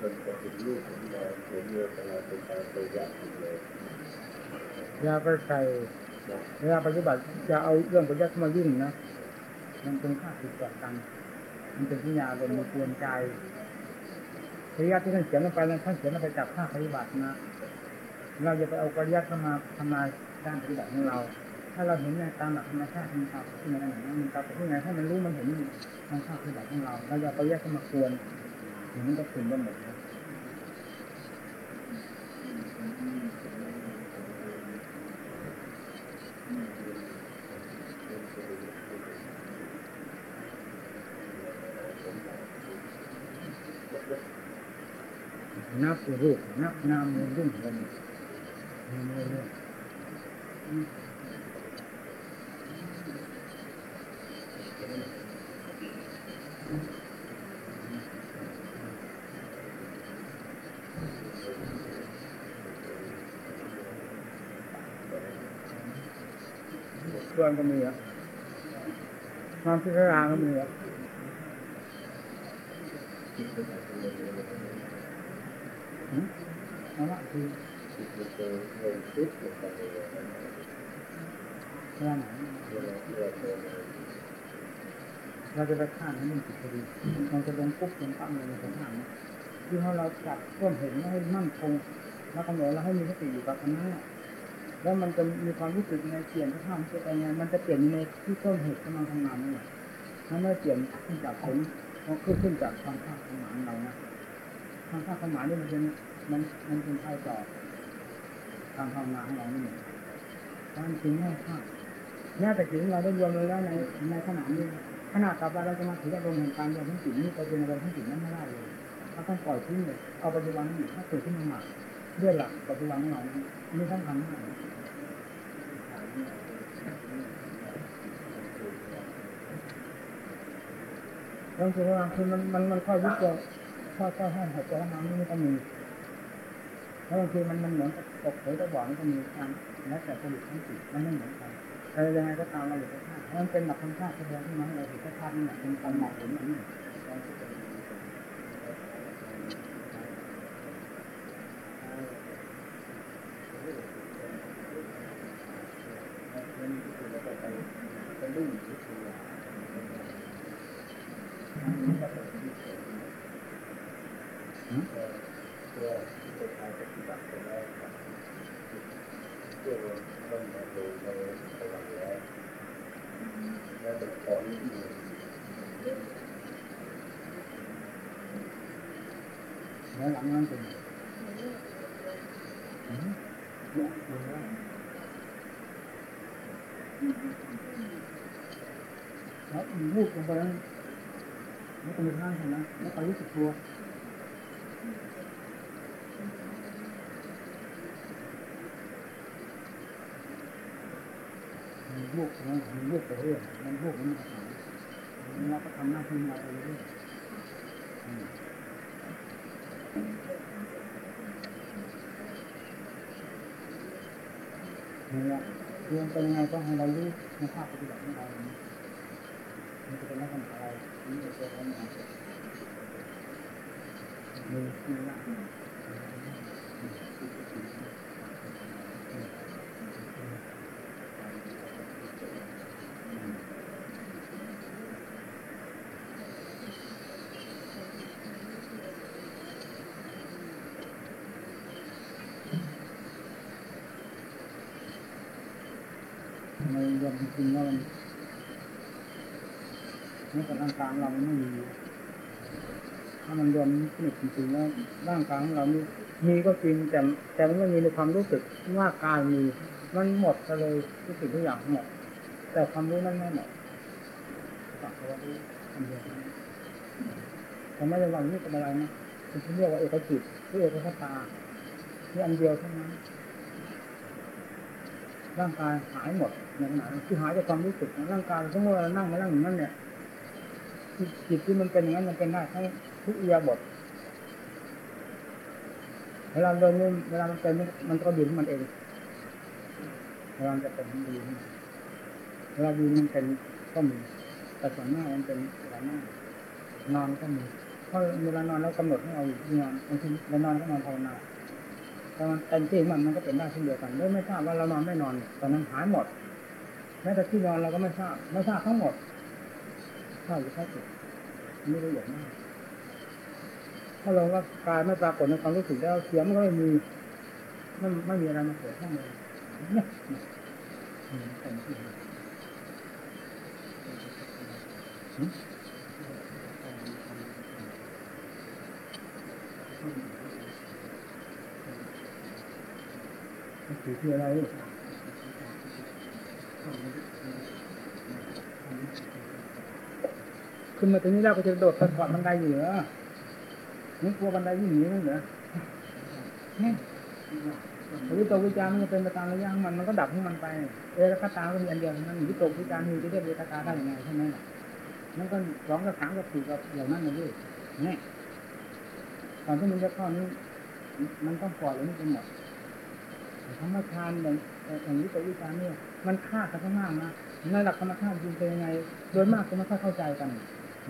นิดเดียวมันก็เป็นลูกของเราเห็นเรือตลาดเป็นการไปยัดเลยยาไปใส่เวลาปฏิบัติจะเอาเรื่องปฏิยัติมายุ่งนะ มันเป็นค่าติดต่อกัน มันเป็นที่ยาลมมันกวนใจปฏิยัติที่ท่านเขียนลงไปนั้นท่านเขียนลงไปจากภาคปฏิบัตินะ เราจะไปเอาปฏิยัติเข้ามาทำลายด้านปฏิบัติของเรา ถ้าเราเห็นในตามหลักธรรมชาติมันตามที่ไหนไหนมันตามที่ไหนให้มันรู้มันเห็นทางภาคปฏิบัติของเรา เราจะเอาปฏิยัติเข้ามากวน อย่างนี้ก็ถึงได้หมดนะนับรูปนับนามมันยุ่งกันมันไม่เรื่อง วนก็มีอะความพิจารณาก็มีอะหืมเอาละคือจิตมันจะเริ่มคิดลงไปเลยนะเรื่องไหนเราจะไปข้ามให้มันผิดพอดีมันจะลงปุ๊บลงตั้งเลยมันจะข้ามนะคือเราจับต้นเห็นให้มั่นคงแล้วกำหนดแล้วให้มีสติอยู่กับอันนั้นน่ะ แล้วมันจะมีความรู้สึกในเปลี่ยนที่ข้ามจะไปไงมันจะเปลี่ยนในที่ต้นเหตุกำลังทำงานนี่แหละถ้าไม่เปลี่ยนขึ้นจากผลมันขึ้นขึ้นจากความภาคสมานเรานะความภาคสมานนี่มันเป็นมันมันเป็นภายต่อการทำงานของเรานี่เองการจริงไม่ข้าแม้แต่จิตของเราได้รวมเลยแล้วในในขณะนี้ขนาดต่อไปเราจะมาถืออารมณ์แห่งการยอมทั้งสิ่งนี้ไปเป็นอะไรทั้งสิ่งนั้นไม่ได้เลยเราต้องปล่อยทิ้งเลยเอาปัจจุบันนี้ถ้าเกิดขึ้นมาใหม่ด้วยหลักปัจจุบันของเรานี้อันนี้สำคัญมาก บางทีว่าคือมันมันมันค่อยยุบตัวค่อยค่อยให้หายใจแล้วน้ำนี่ไม่ต้องมีแล้วบางทีมันมันเหมือนกับตกเผยตะบ่อนี่ก็มีการแล้วแต่ผลิตทั้งสิ่งมันไม่เหมือนกันเออยังไงก็ตามเราอยู่กับธาตุมันเป็นหลักธรรมชาติแสดงที่มันเราเห็นธาตุนี่แหละเป็นความเหมาะสมอันนี้หืม เพื่อจะทำปฏิบัติไปแล้วเพื่อต้องมาดูในพลังแล้วแล้วจะขอนิดหนึ่ง แล้วหลังนั้นเป็นหืมเนี่ยดูว่า แล้ว วูบลงไปแล้วแล้วก็มีข้างใช่ไหมแล้วไปรู้สึกตัวมันวูบนะมันวูบไปเรื่อยมันวูบมันก็หายเราก็ทำหน้าที่เราไปเรื่อยอืมนี่แหละเรื่องเป็นยังไงก็ให้เรารู้ในภาพปฏิบัติของเรา อย่างนี้มันจะเป็นลักษณะอะไรนี่จะเป็นลักษณะมือนี่ละในรวมจริงๆว่ามันร่างกายเรามันไม่มีถ้ามันรวมสนิทจริงๆแล้วร่างกายของเรามีมีก็จริงแต่แต่มันไม่มีในความรู้สึกว่ากายมี มันหมดเลยทุกสิ่งทุกอย่างหมดแต่ความรู้นั้นไม่หมดสักแต่ว่ารู้อันเดียวแต่ไม่ได้ว่านี่เป็นอะไรนะเป็นที่เรียกว่าเอกจิตหรือเอกคตาที่อันเดียวเท่านั้นร่างกายหายหมดในขณะนั้นคือหายจากความรู้สึกร่างกายสมมติเรานั่งมานั่งอย่างนั้นเนี่ย จิตที่มันเป็นอย่างนั้นมันเป็นได้ทั้งทุกเอียบทเวลาเดินนี่เวลามันเป็นมันก็ดีของมันเองเวลาจะเป็นมันดีเวลาดีมันเป็นก็มีแต่ส่วนมามันเป็นเวลานั่งนอนก็มีเพราะเวลานอนแล้วกำหนดให้เอานอนบางทีเรานอนก็นอนภาวนาแต่มันเต็มที่มันมันก็เป็นได้เช่นเดียวกันไม่ทราบว่าเรานอนไม่นอนตอนนั้นหายหมดแม้แต่ที่นอนเราก็ไม่ทราบไม่ทราบทั้งหมด ทราบหรือแค่จุดนี่ละเอียดมากถ้าเราว่ากายไม่ปรากฏในความรู้สึกแล้วเสียงมันก็ไม่มีไม่ไม่มีอะไรมาเกิดข้างเลยเนี่ยอืมเป็นที่หืมมันคือที่อะไร ขึ้นมาตรงนี้แล้วก็จะโดดสะกอดบันไดอยู่เหรอนี่กลัวบันไดยิ่งหนีนั่นเหรอเนี่ยวิตกวิจารมันจะเป็นไปตามระยะของมันมันก็ดับของมันไป เอรคตาก็มีอันเดียวนั้นวิตกวิจารมีจะเรียกเอรคตาได้ยังไงใช่ไหมล่ะมันก็สองกับสามกับสี่กับเหล่านั้นเลยเนี่ยตอนที่มันจะเข้านี้มันต้องปล่อยแล้วนี่เป็หมดธรรมชาติอย่างอย่างวิตกวิจารเนี่ย มันฆ่ากันข้างล่านะในหลักธรรมชาติจริงเป็นยังไง โดยมากก็ไม่ค่อยเข้าใจกัน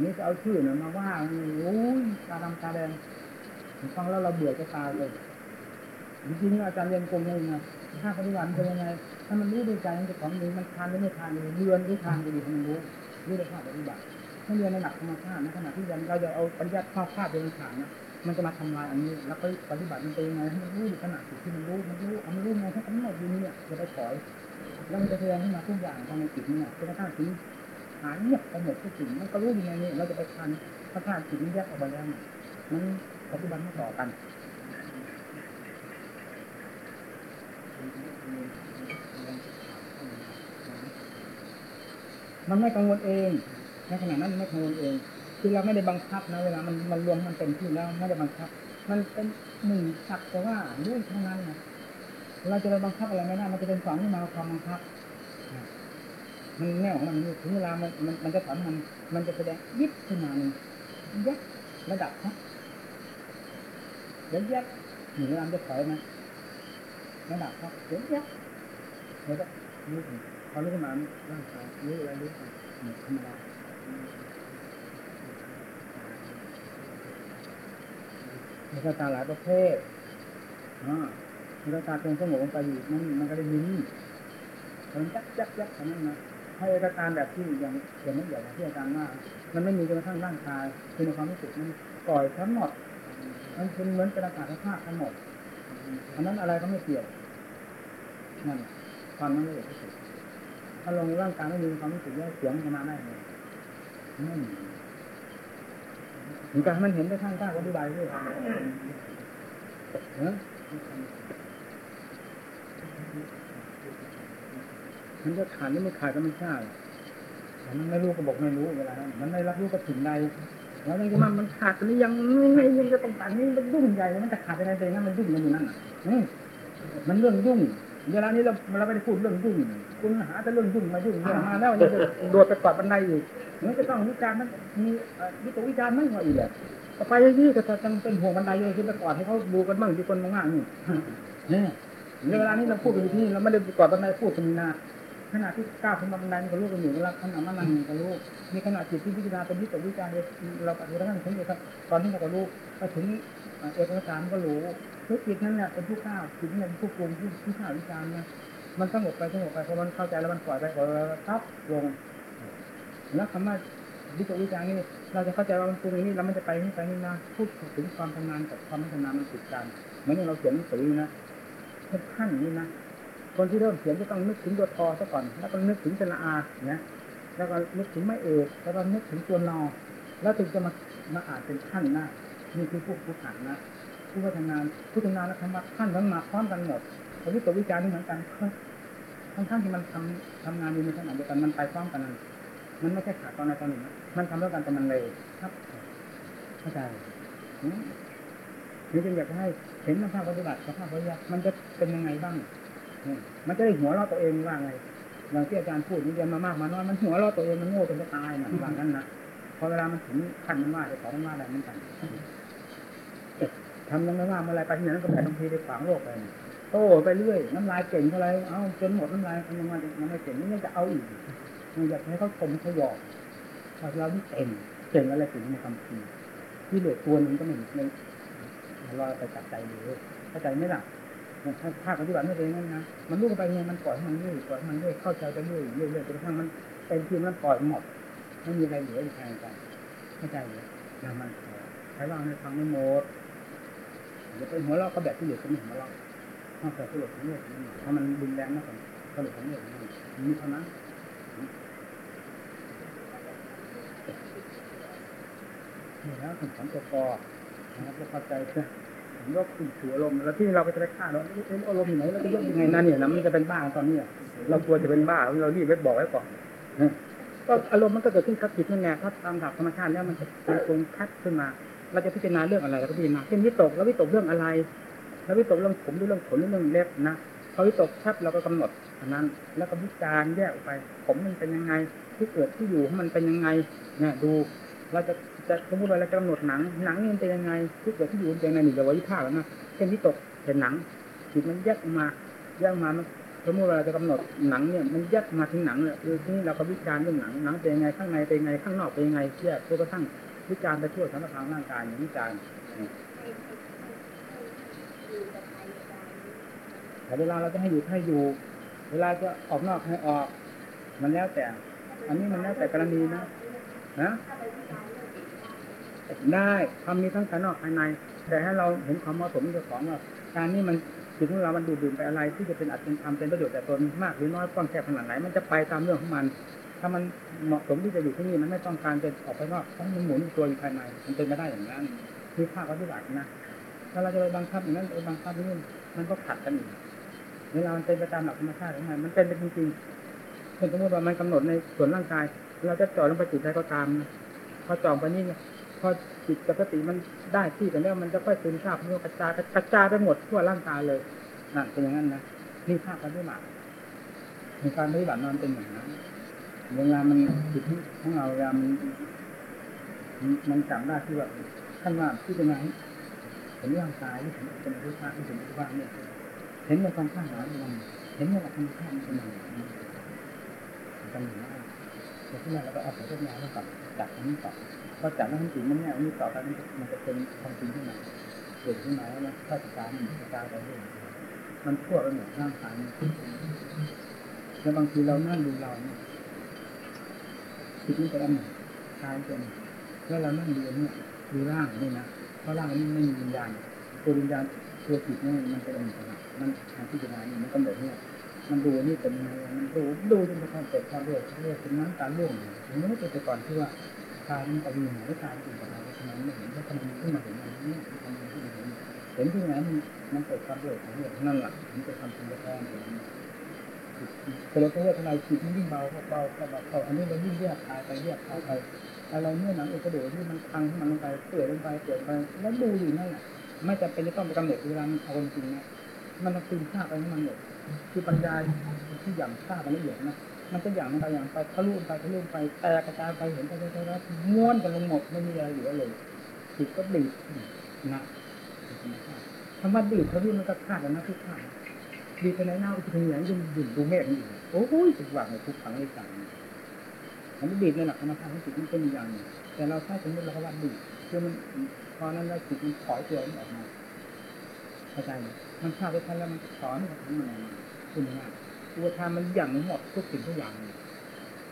นี่จะเอาชื่อเนี่ยมาว่าโอ้ยตาดำตาแดงฟังแล้วเราเบื่อจะตายเลยจริงๆอาจารย์เรียนกรมเลยนะถ้าปฏิบัติเป็นยังไง ถ้ามันรู้ด้วยใจมันจะของนี้มันทานหรือไม่ทานเลยเรียนหรือทานก็ดีมันรู้รู้ด้วยภาพปฏิบัติถ้าเรียนในหลักธรรมชาติในขณะที่เรียนเราจะเอาปริยัติภาพภาพเป็นฐานนะมันจะมาทำลายอันนี้ แล้วก็ปฏิบัติมันเป็นยังไงให้มันรู้อยู่ขณะที่มันรู้มันรู้อามันรู้ไงให้ทั้งหมดอยู่เนี่ยจะได้ถอย แล้วมันจะแสดงขึ้นมาทุกอย่างภายในจิตนี่จนกระทั่งถึงายเงียบไปหมดทุกสิ่งมันก็รู้ยังไงนี่เราจะไปทันพระธาตุจิตนี้แยกออกไปแล้วมันปฏิบัติไม่ต่อกันมันไม่กังวลเองในขณะนั้นมันไม่กังวลเอง คือเราไม่ได้บังคับนะเวลามันมันรวมมันเต็มที่แล้วไม่ได้บังคับ มันเป็นหนึ่งสักแต่ว่าเรื่องเท่านั้นนะเราจะไปบังคับอะไรไม่ได้มันจะเป็นสองที่มาความบังคับ มันแน่ของมันถึงเวลามันมันมันจะถอนมัน มันจะแสดงยิบขึ้นมาหนึ่งยักระดับครับแล้วยักหนึ่งเวลาจะถอยนะระดับครับเดี๋ยวยักแล้วก็รู้ถึงพอรู้ขึ้นมาร่างกายรู้อะไรรู้กันเหมือนธรรมดามีตาหลายประเภทอ่ามีตาเป็นสงบลงไปอยู่มันมันก็ได้ยินมันยักยักยักเท่านั้นนะ ให้อาการแบบที่อย่างอย่างนั้นอย่างที่อาจารย์ว่ามันไม่มีจนกระทั่งร่างกายคือในความรู้สึกมันปล่อยทั้งหมดมันเป็นเหมือนเป็นอากาศธาตุทั้งหมดอันนั้นอะไรก็ไม่เกี่ยวนั่นความนั้นละเอียดที่สุดถ้าลงร่างกายไม่มีความรู้สึกว่าเสียงมันมาได้เลยไม่มีเหมือนกันมันเห็นได้ข้างข้างอธิบายด้วยเนอะ มันจะขาดหรือไม่ขาดก็ไม่ทราบมันไม่รู้ก็บอกไม่รู้เวลานั้นมันไม่รับรู้ก็ถึงใดแล้วนี่มันมันขาดตรงนี้ยังไม่ยังจะต้องตัดนี่มันยุ่งใหญ่มันจะขาดยังไงไปงั้นมันยุ่งอยู่นั่นน่ะนี่มันเรื่องยุ่งเวลานี้เราเราไม่ได้พูดเรื่องยุ่งคุณหาแต่เรื่องยุ่งมายุ่งมาแล้วยังจะโดดไปกอดบันไดอยู่มันจะต้องวิจารณ์มันมีวิตกวิจารณ์ไม่พออีกแหละต่อไปยี่ก็จะต้องเป็นห่วงบันไดเลยคือไปกอดให้เขาดูกันบ้างที่คนมากๆนี่เนี่ยเวลานี้เราพูดอยู่ที่เราไม่ได้กอดบันไดพูดกันนา ขณะที่ก้าวขึ้นมาบันไดมันก็รู้กันอยู่เวลาขณะมันนั่งก็รู้มีขณะจิตที่พิจารณาเป็นวิตกวิจารณ์เราปฏิบัติทั้งถึงอยู่ครับ ตอนนี้เราก็รู้ไปถึงเอกสารก็รู้ทุกจิตนั้นเนี่ยเป็นผู้ข้าวจิตนั้นเป็นผู้ปรุงผู้ผู้ข้าววิจารณ์นะมันสงบไปสงบไปพอมันเข้าใจแล้วมันปล่อยไปพอทับลงแล้วคำว่าวิจารวิจารณ์นี่เราจะเข้าใจว่ามันปรุงอย่างนี้แล้วมันจะไปนี่ไปนี่นะพูดถึงความทำงานกับความไม่ทำงานมันติดกันเหมือนอย่างเราเขียนหนังสือนะเป็นขั้นอย่างนี้นะ คนที่เริ่มเขียนจะต้องนึกถึงตัวทอซะก่อน แล้วก็นึกถึงสระอานะแล้วก็นึกถึงไม่เอกแล้วก็นึกถึงตัวนอ แล้วถึงจะมามาอ่านเป็นขั้นนะนี่คือพวกผู้อ่านนะผู้พัฒนาผู้พัฒนาและธรรมะขั้นนั้นมาพร้อมกันหมดแต่วิตกวิจารณ์นี่เหมือนกันทั้งทั้งที่มันทำทำงานอยู่ในขณะเดียวกันมันไปพร้อมกันนั้นมันไม่ใช่ขาดตอนใดตอนหนึ่งมันทำด้วยกันแต่มันเร็วครับเข้าใจนี่จึงอยากให้เห็นสภาพปฏิบัติสภาพปฏิบัติมันจะเป็นยังไงบ้าง มันจะได้หัวเราตัวเองว่าไงอย่างที่อาจารย์พูดนี่เรียนมามากมาน้อยมันหัวเราตัวเองมันโง่จนจะตายนะว่างั้นนะพอเวลามันถึงขั้นมันว่าจะขอมันว่าอะไรมันกันทำยังไม่ว่าเมื่อไรไปที่ไหนก็ไปบางทีได้ขวางโลกไปโต้ไปเรื่อยน้ำลายเก่งเท่าไรเอ้าจนหมดน้ำลายมันยังยังไม่เก่งนี่จะเอาอีกมันอยากให้เขาชมเขาหยอกเราที่เก่งเก่งอะไรถึงในคำพีที่เหลือตัวนึงก็ไม่ไม่เราไปจับใจเลยเข้าใจไหมล่ะถ้า ภาคปฏิบัติไม่เป็นงั้นนะมันลูกไปไงมันปล่อยมันเรื่อยปล่อยมันเรื่อยเข้าใจไปเรื่อยเรื่อยจนกระทั่งมันเป็นที่มันปล่อยหมดไม่มีอะไรเหลืออีกแทนกันเข้าใจเลยนะมันใช้ว่าในฟังไม่หมดจะเป็นหัวเราะก็แบบที่เหลือก็ไม่หัวเราะนอกจากสลดของเนี่ยถ้ามันรุนแรงมากกว่าสลดของเนี่ยมีเท่านั้นนี่แล้วถึงของตัวกอนะครับเราเข้าใจใช่ ยกขึ้นถืออารมณ์แล้วที่เราไปจะไปฆ่าเราเอ็นอารมณ์ไหนเราจะยกยังไงนั่นเนี่ยนะมันจะเป็นบ้าตอนนี้เรากลัวจะเป็นบ้าเรารีบไปบอกไว้ก่อนก็อารมณ์มันก็เกิดขึ้นกับจิตนั่นแหละถ้าตามหลักธรรมชาติแล้วมันจะเป็นตรงคัดขึ้นมา เราจะพิจารณาเรื่องอะไรเราก็พิจารณาเช่นวิตกแล้ววิตกเรื่องอะไร แล้ววิตกเรื่องผมหรือเรื่องขนหรือเรื่องเล็บนะพอวิตกชัดเราก็กำหนดอันนั้น แล้วก็วิจารณ์แยกออกไป ผมมันเป็นยังไงที่เกิดที่อยู่มันเป็นยังไงเนี่ยดูเราจะ จะสมมติว่าเราจะกำหนดหนัง หนังนี่มันเป็นยังไงที่เกิดที่อยู่เป็นยังไงหนึ่งจะวิพากษ์แล้วนะเช่นวิตกเห็นหนังจิตมันแยกมาแยกมามันสมมติเราจะกำหนดหนังเนี่ยมันแยกมาถึงหนังเนี่ยคือที่นี่เราก็วิจารณ์เรื่องหนังหนังเป็นยังไงข้างในเป็นยังไงข้างนอกเป็นยังไงแยกจนกระทั่งวิจารณ์ไปทั่วทั้งทางร่างกายอย่างวิจารณ์แต่เวลาเราจะให้อยู่ให้อยู่ เวลาจะออกนอกให้ออก มันแล้วแต่ อันนี้มันแล้วแต่กรณีนะนะ ได้ทำมีทั้งภายนอกภายใน แต่ให้เราเห็นความเหมาะสมเจ้าของว่าการนี้มันจิตของเรา มันดูดดื่มไปอะไร ที่จะเป็นอัตเป็นธรรมเป็นประโยชน์แต่ตนมากหรือน้อยกว้างแคบขนาดไหน มันจะไปตามเรื่องของมัน ถ้ามันเหมาะสมที่จะอยู่ที่นี่มันไม่ต้องการจะออกไปนอกต้องมันหมุนตัวอยู่ภายใน มันเป็นไม่ได้อย่างนั้นคือภาคปฏิบัตินะถ้าเราจะไปบังคับอย่างนั้นไปบังคับนี่มันก็ขัดกันอีกเวลามันเป็นไปตามหลักธรรมชาติของมันมันเป็นไปจริงๆเช่นสมมติว่ามันกำหนดในส่วนร่างกาย เราจะจ่อลงไปจิตใจก็ตามนะพอจ่อไปนี่ พอจิตกับสติมันได้ที่กันแล้วมันจะค่อยซึมซาบมันกระจายกระจายไปหมดทั่วร่างกายเลยนั่นเป็นอย่างนั้นนะนี่ภาคปฏิบัติในการปฏิบัติมันเป็นอย่างนั้นเวลามันจิตของเราเวลามันมันจำได้ที่ว่าขั้นว่าที่จะไหนเห็นร่างกายที่เห็นเป็นรูปร่างที่เห็นรูปร่างเนี่ยเห็นในความข้างหลังมันเห็นในหลักธรรมชาติมันเป็นอย่างนี้เป็นอย่างนี้ แต่ที่นั่นเราก็เอาไปทดลองแล้วกับจับอันนี้ต่อพอจับแล้วมันจริงมันเนี่ยนี้ต่อไปมันจะเป็นความจริงขึ้นมาเกิดขึ้นมาแล้วนะข้าราชการมันกระจายไปเรื่อยมันทั่วไปหมดร่างกายแล้วบางทีเรานั่งดูเราเนี่ยจิตมันจะดำหนักกายเป็นแล้วเรานั่งดูเนี่ยดูร่างนี่นะเพราะร่างนี้ไม่มีวิญญาณตัววิญญาณตัวจิตนี่มันเป็นองค์ประกอบมันทางพิจารณานี่ยมันกำเนิดเนี่ย มันดูนี่เป็นยังไงมันดูดูจนกระทั่งเกิดความเรื่อยเรื่อยเป็นน้ำตาล่วงอย่างนี้ไม่ใช่แต่ก่อนที่ว่าตายมันจะมีหรือตายเป็นอะไรทำไมไม่เห็นว่าทำไมขึ้นมาเห็นอย่างนี้ทำไมขึ้นมาเห็นเห็นที่ไหนมันมันเกิดความเรื่อยเรื่อยนั่นแหละมันเป็นความจริงแท้ๆแต่เราก็ว่าทนายจิตมันยิ่งเบาเบาเบาเบาอันนี้มันยิ่งแยกคายไปแยกคายไปอะไรเมื่อหนังเอกระโดดที่มันพังขึ้นมาลงไปเปื่อยลงไปเปื่อยไปแล้วดูอยู่นั่นแหละไม่จำเป็นจะต้องไปกำหนดเวลามันเอาจริงนะมันต้องซึมซาบไปให้มันหมด คือปัญญาที่อย่างทราบละเอียดนะมันจะอย่างไปอย่างไปทะลุไปทะลุไปแตกกระจายไปเห็นไปไปแล้วม้วนกันลงหมดไม่มีอะไรเหลือเลยจิตก็ดีดนะคำว่าดีดเขาที่มันก็คาดแล้วนะทุกคาดดีไปไหนหน้าไปถึงอย่างยิ่งดิ่งดูเมฆนี่โอ้ยสุดหวังในทุกครั้งในใจมันดีดในหลักธรรมชาติของจิตมันเป็นอย่างนึ่งแต่เราถ้าสมมติเราก็ว่าดีดคือมันพอนั้นแล้วจิตมันถอยตัวมันออกมาเข้าใจไหม มันเข้าไปทันแล้วมันถอนออกมามันขึ้นมาตัวทานมันอย่างหมดทุกสิ่งทุกอย่าง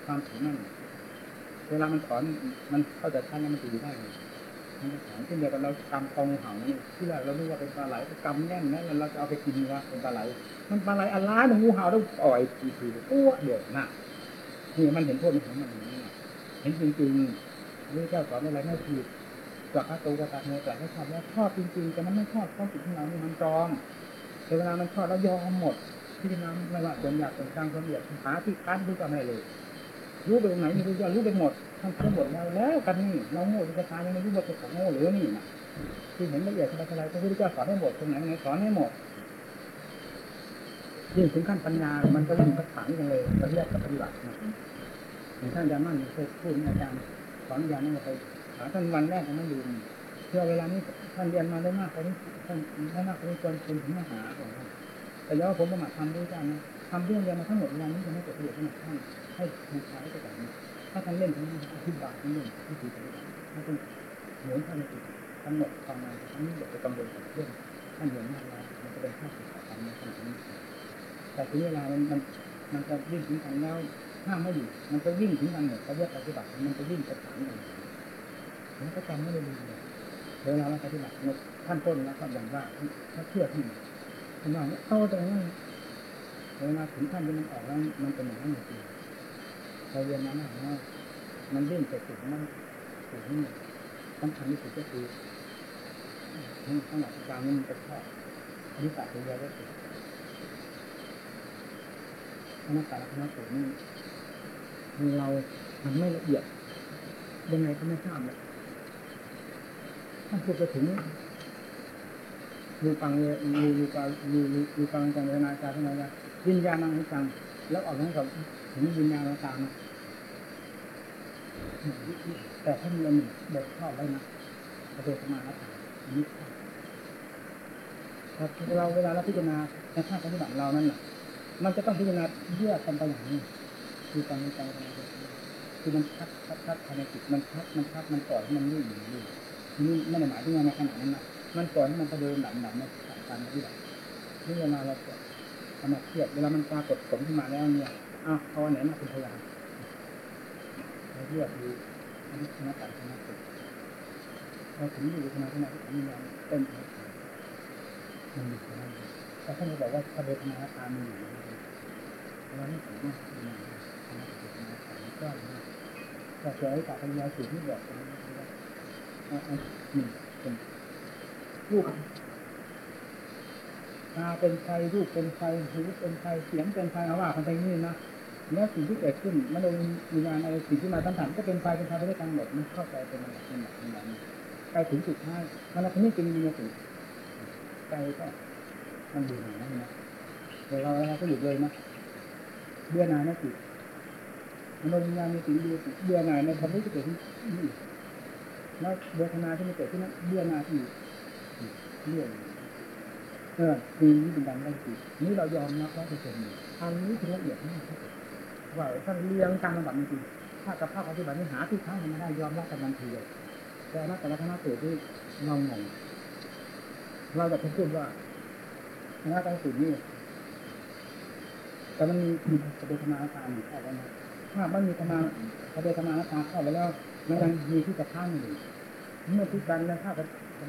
ความถึงนั่นเวลามันถอนมันเข้าใจทันแล้วมันจะอยู่ได้เลยมันจะถอนเช่นเดียวกับเรากำกองเห่านี่ที่แรกเราคิดว่าเป็นปลาไหลกำแน่นนะแล้วเราจะเอาไปกินว่าเป็นปลาไหล มันปลาไหลอะไรมันงูเห่าต้องอ่อยทีทีอ้วเดือดนะนี่มันเห็นโทษมันของมันอย่างนี้เห็นจริงๆนี่เจ้าสอนอะไรไม่ผิด จากพระตูกตัดเนื้อจากให้ชอบแล้วชอบจริงๆแต่มันไม่ชอบเพราะสิ่งที่เรานี่มันจองแต่เวลามันชอบแล้วยอมหมดที่น้ำไม่ว่าส่วนอยากส่วนกลางส่วนละเอียดหาที่คั้นรู้ก็ไม่เลย รู้ไปตรงไหนไม่รู้จะรู้ไปหมดท่านรู้หมดแล้วแล้วกันนี่เราโง่จะตายยังไม่รู้ว่าเป็นของโง่หรือนี่นะที่เห็นละเอียดอะไรอะไรพระพุทธเจ้าสอนให้หมดตรงไหนไหนสอนให้หมดยิ่งถึงขั้นปัญญา มันก็ยิ่งกระถางกันเลยปฏิบัติกับปฏิบัตินะอย่างท่านอาจารย์มั่นเคยพูดอาจารย์สอนอาจารย์นั่นไป หาท่านวันแรกก็ไม่ลืมเพื่อเวลานี้ท่านเรียนมาได้มากกว่านี้ท่านได้มากกว่านี้ควรคุณถึงมาหาของท่านแต่แล้วผมประมาททำด้วยกันนะทำเรื่องเรียนมาทั้งหมดเวลานี้จะไม่เกิดประโยชน์ขนาดท่านให้บูชาไว้ก่อนนะถ้าท่านเล่นท่านอธิบายท่านเล่นที่ถือปฏิบัติถ้าท่านเหมือนท่านติดกำหนดความหมายท่านนี้อย่าไปกังวลกับเรื่องท่านเรียนมากแล้วมันจะเป็นข้าศึกต่อกันในขณะนี้แต่ทีเวลามันมันมันจะวิ่งถึงกันแล้วห้ามไม่อยู่มันจะวิ่งถึงกันหมดเขาเรียกปฏิบัติมันจะวิ่งกระถางกัน มันก็จำไม่ได้เลยเวลาเราปฏิบัติท่านต้นแล้วก็อย่างว่าถ้าเชื่อที่ท่านว่าเอาแตรงนั้นเวลาถึงท่านที่มันออกแล้วมันเป็นอย่างนั้นจริงเราเรียนมาหน้าว่ามันวิ่งไปถึงมันถึงนี่สำคัญที่สุดก็คือทั้งทั้งหลักการนี้มันจะชอบอธิษฐานตัวก็คือคณะสารคณะสูตรนี่เรามันไม่ละเอียดยังไงก็ไม่ทราบเลย ถ้าพูดไปถึงรูปังรูรูปารูรูปังจังเวนาจาร์ทำไมล่ะวิญญาณังให้ฟังแล้วออกให้กับถึงวิญญาณตามนะแต่ถ้ามีอันหนึ่งบทชอบไว้นะประเด็นมาแล้วอันนี้ครับเราเวลาเราพิจารณาในภาคปฏิบัติเรานั่นแหละมันจะต้องพิจารณาแยกกันไปอย่างนี้คือการใจคือมันชัดชัดชัดภายในจิตมันชัดมันชัดมันปล่อยให้มันนิ่งอยู่นี่ นี่ไม่ได้หมายถึงว่าในขณะนั้นนะมันปล่อยให้มันกระโดดหนักหนักในการปฏิบัตินี่เวลาเราเอามาเทียบเวลามันปรากฏผลขึ้นมาแล้วเนี่ยอ้าวเอาไหนมาเป็นพยานเราเทียบดูอันนี้คณะต่างคณะสุดเราถึงอยู่คณะคณะมีงานเป็นมันมีคณะแต่ท่านบอกว่าพระเดชนาตามีอยู่เราไม่ถึงว่าคณะคณะคณะสามก็แต่เจอไอ้ปัญญาสูตรที่บอก รูปตาเป็นไฟรูปเป็นไฟหูเป็นไฟเสียงเป็นไฟเอาว่ากันไปนี่นะแล้วสิ่งที่เกิดขึ้นมันเลยมีงานอะไรสิ่งที่มาตั้งแต่ก็เป็นไฟเป็นไฟไปด้วยกันหมดมันเข้าใจเป็นอะไรเป็นแบบนั้นไปถึงจุดท้ายมันอะไรนี่เป็นมีสิ่งใจก็มันอยู่ไหนนะแต่เราเราก็หยุดเลยนะเบื่อหน่ายนะจิตมันลงยามีสิ่งเบื่อเบื่อหน่ายในความรู้สึกที่นี่ แล้วเบื่อนาที่มันเกิดขึ้นนั้นเบื่อนายที่เรื่องเออคือนี้เป็นการได้จิตนี่เรายอมรับว่าเป็นอันนี้คือละเอียดมากว่าท่านเลี้ยงการปฏิบัติจริงถ้ากับภาคปฏิบัตินี่หาที่ทั้งมันได้ยอมรับกันทันทีเลยแต่นักแต่ละคณะเกิดที่เรางงเราจะพูดว่าคณะตั้งสูตรนี่แต่มันมีมีปฏิธรรมอาการเข้าไปนะถ้ามันมีธรรมะปฏิธรรมอาการเข้าไปแล้ว มันยังมีที่จะข้างอยู่เมื่อพิการในภาค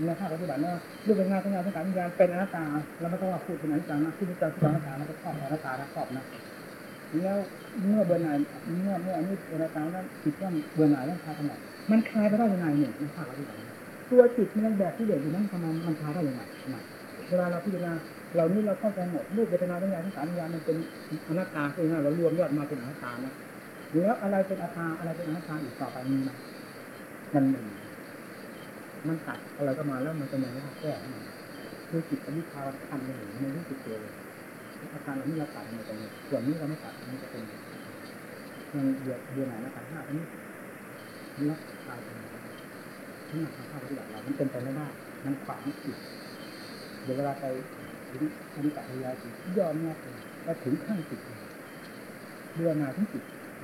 ในภาคปฏิบัติเนี่ยรูปเป็นงานทั้งงานทั้งการวิญญาณเป็นอนัตตาเราไม่ต้องว่าพูดเป็นอนัตตานะที่พิจารณาอนัตตาแล้วก็ครอบอนัตตาแล้วครอบนะแล้วเมื่อเบื่อหน่ายเมื่อเมื่ออนนี้อนัตตานั้นจิตก็เบื่อหน่ายแล้วคลายกันหมดมันคลายไปได้ยังไงเนี่ยในภาคปฏิบัติตัวจิตมันแบบที่เด็กอยู่นั้นทำไมมันคลายได้ยังไงเวลาเราพิจารณาเหล่านี้เราเข้าใจหมดรูปเวทนาสัญญาทั้งสามวิญญาณมันเป็นอนัตตาคือเรารวมยอดมาเป็นอนัตตานะ แล้วอะไรเป็นอัตตาอะไรเป็นอนัตตาอีกต่อไปมีไหมมันมีมันตัดอะไรก็มาแล้วมันจะยังไงแก้มันคือจิตอวิชชาทำอย่างนี้ไม่รู้สึกตัวเลยอาการเหล่านี้เราตัดมาตรงนี้ส่วนนี้เราไม่ตัดมันจะเป็นยังเดือดเดือดไหนนะขันห้าอันนี้มันรักตายไปที่หนักข้าวปฏิบัติเรามันเป็นไปไม่ได้มันขวางจิตเดี๋ยวเวลาไปถึงอนิจจริยาจิตยอมแยกเลยแล้วถึงขั้นจิตเบื่อหน่าทั้งจิต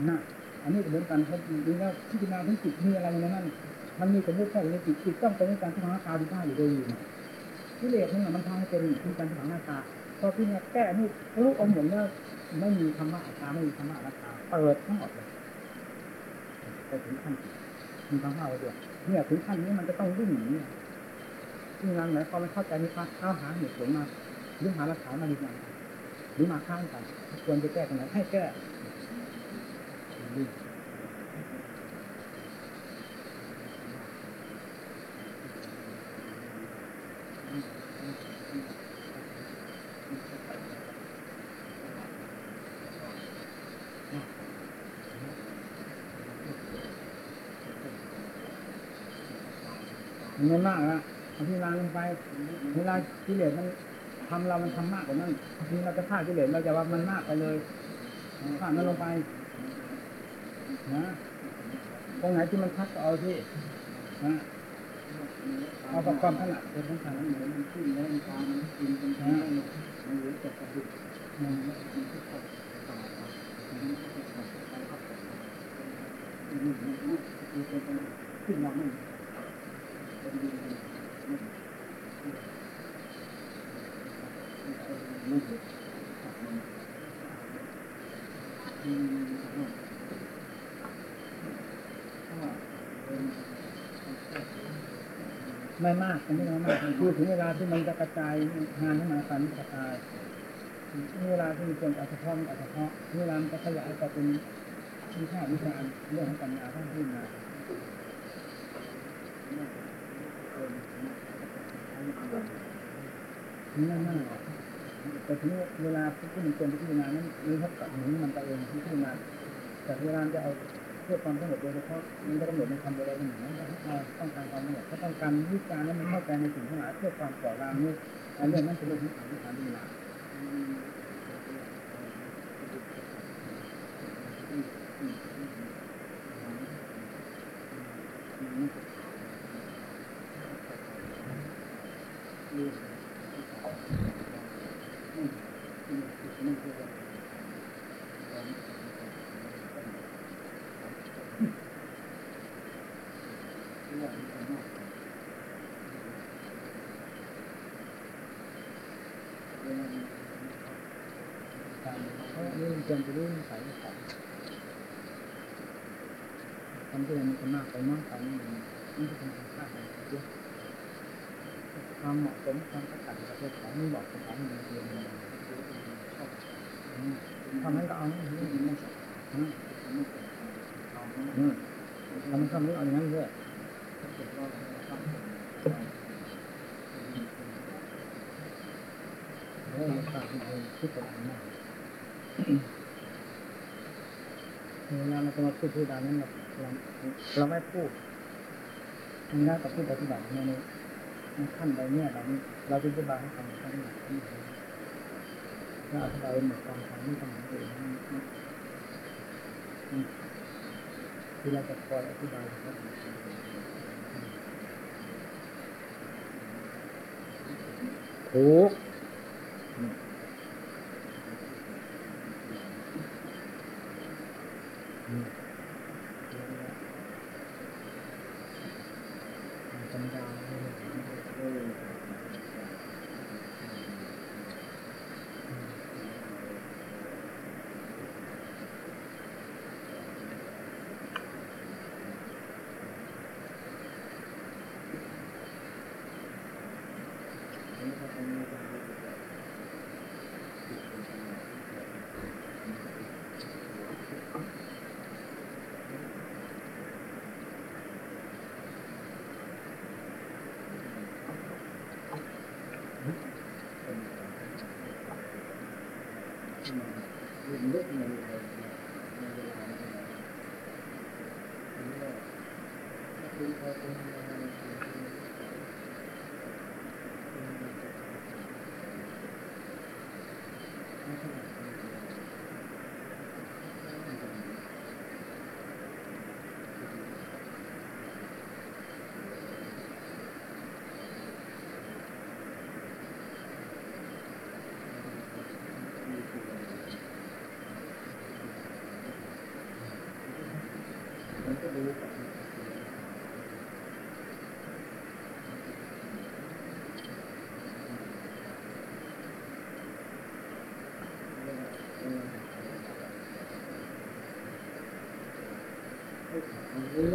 น้าอันนี้ก็เหมือนกันเขาดูแล้วพิจารณาทั้งจิตมีอะไรในนั้น มันมีสมมติแค่ในจิตจิตต้องเป็นการที่ทางหน้าตาดูได้อยู่โดยอยู่กิเลสนั่นแหละมันทำให้เป็นคือการทางหน้าตาพอพี่เนี่ยแก้นี่รู้เอาหมดแล้วไม่มีคำว่าอัตตาไม่มีคำว่าอนัตตาเปิดทั้งหมดเลยไปถึงขั้นมีคำว่าอะไรด้วยเนี่ยถึงขั้นนี้มันจะต้องวิ่งหนีที่งานไหนพอมันเข้าใจนี่ปั๊บเข้าหาเหตุผลมาหรือหาหลักฐานมาดีกว่าหรือมาข้างกันควรจะแก้ตรงไหนให้แก้ มันไม่มากละเอที่ลาลงไปเวลากิเลสมันทำเรามันทำมากกว่านั้นทีเราจะฆ่ากิเลสเราจะว่ามันมากไปเลยฆ่ามันลงไป นะตรงไหนที่มันพักก็เอาที่นะเอาประกอบขนาดเป็นสำคัญเหมือนมันขึ้นแล้วมันตามมันกินเป็นแท้มันเหลือแต่กระดูกมันมันทุกข์ต่อไปมันทุกข์ต่อไปครับมันมันมันขึ้นมาไม่ ไม่มากอันนี้ไม่มากคือถึงเวลาที่มันจะกระจายงานขึ้นมาการกระจายถึงเวลาที่มีคนอัตภาพอัตภาพเวลามันจะขยายไปเป็นวิชาวิชาเรื่องของปัญญาต้องขึ้นมานี่นั่นนั่นหรอแต่ถึงเวลาที่มันควรพิจารณานั้นนี่เขาตัดหนุนมันไปเองที่พิจารณาแต่เวลาจะเอา พื่อความสงบโดยเฉพาะมันก็กำหนดในคำโดยอะไรหนึ่งนั้นต้องการความสงบถ้าต้องการวิจารณ์นั้นมันเข้าใจในสิ่งทั้งหลายเพื่อความปล่อยวางนี่อันเรื่องนั้นเป็นเรื่องของการพิจารณาเพ ราะนี่มันควรจะรู้นิสัยของทำที่มันจะมากไปมากไปนี่มันมันจะเป็นค่าของเยอะความเหมาะสมความกระตันประเภทของนี่บอกสถานีเรียนมาทำให้เราเอานี่นี่ไม่ใช่ทำให้คำนี้เอาอย่างนั้นด้วยโอ้ยตาที่คิดแบบนั้น เวลาเราจะมาพูดพูดอะไรนั้นเราเราเราไม่พูดมันน่ากับผู้ปฏิบัติในในขั้นใดเนี่ยเราเราจะอธิบายให้ฟังขั้นไหนถ้าอธิบายหมดความทางนี้ต้องหาเองที่เราจะคอยอธิบายครับถูก มัน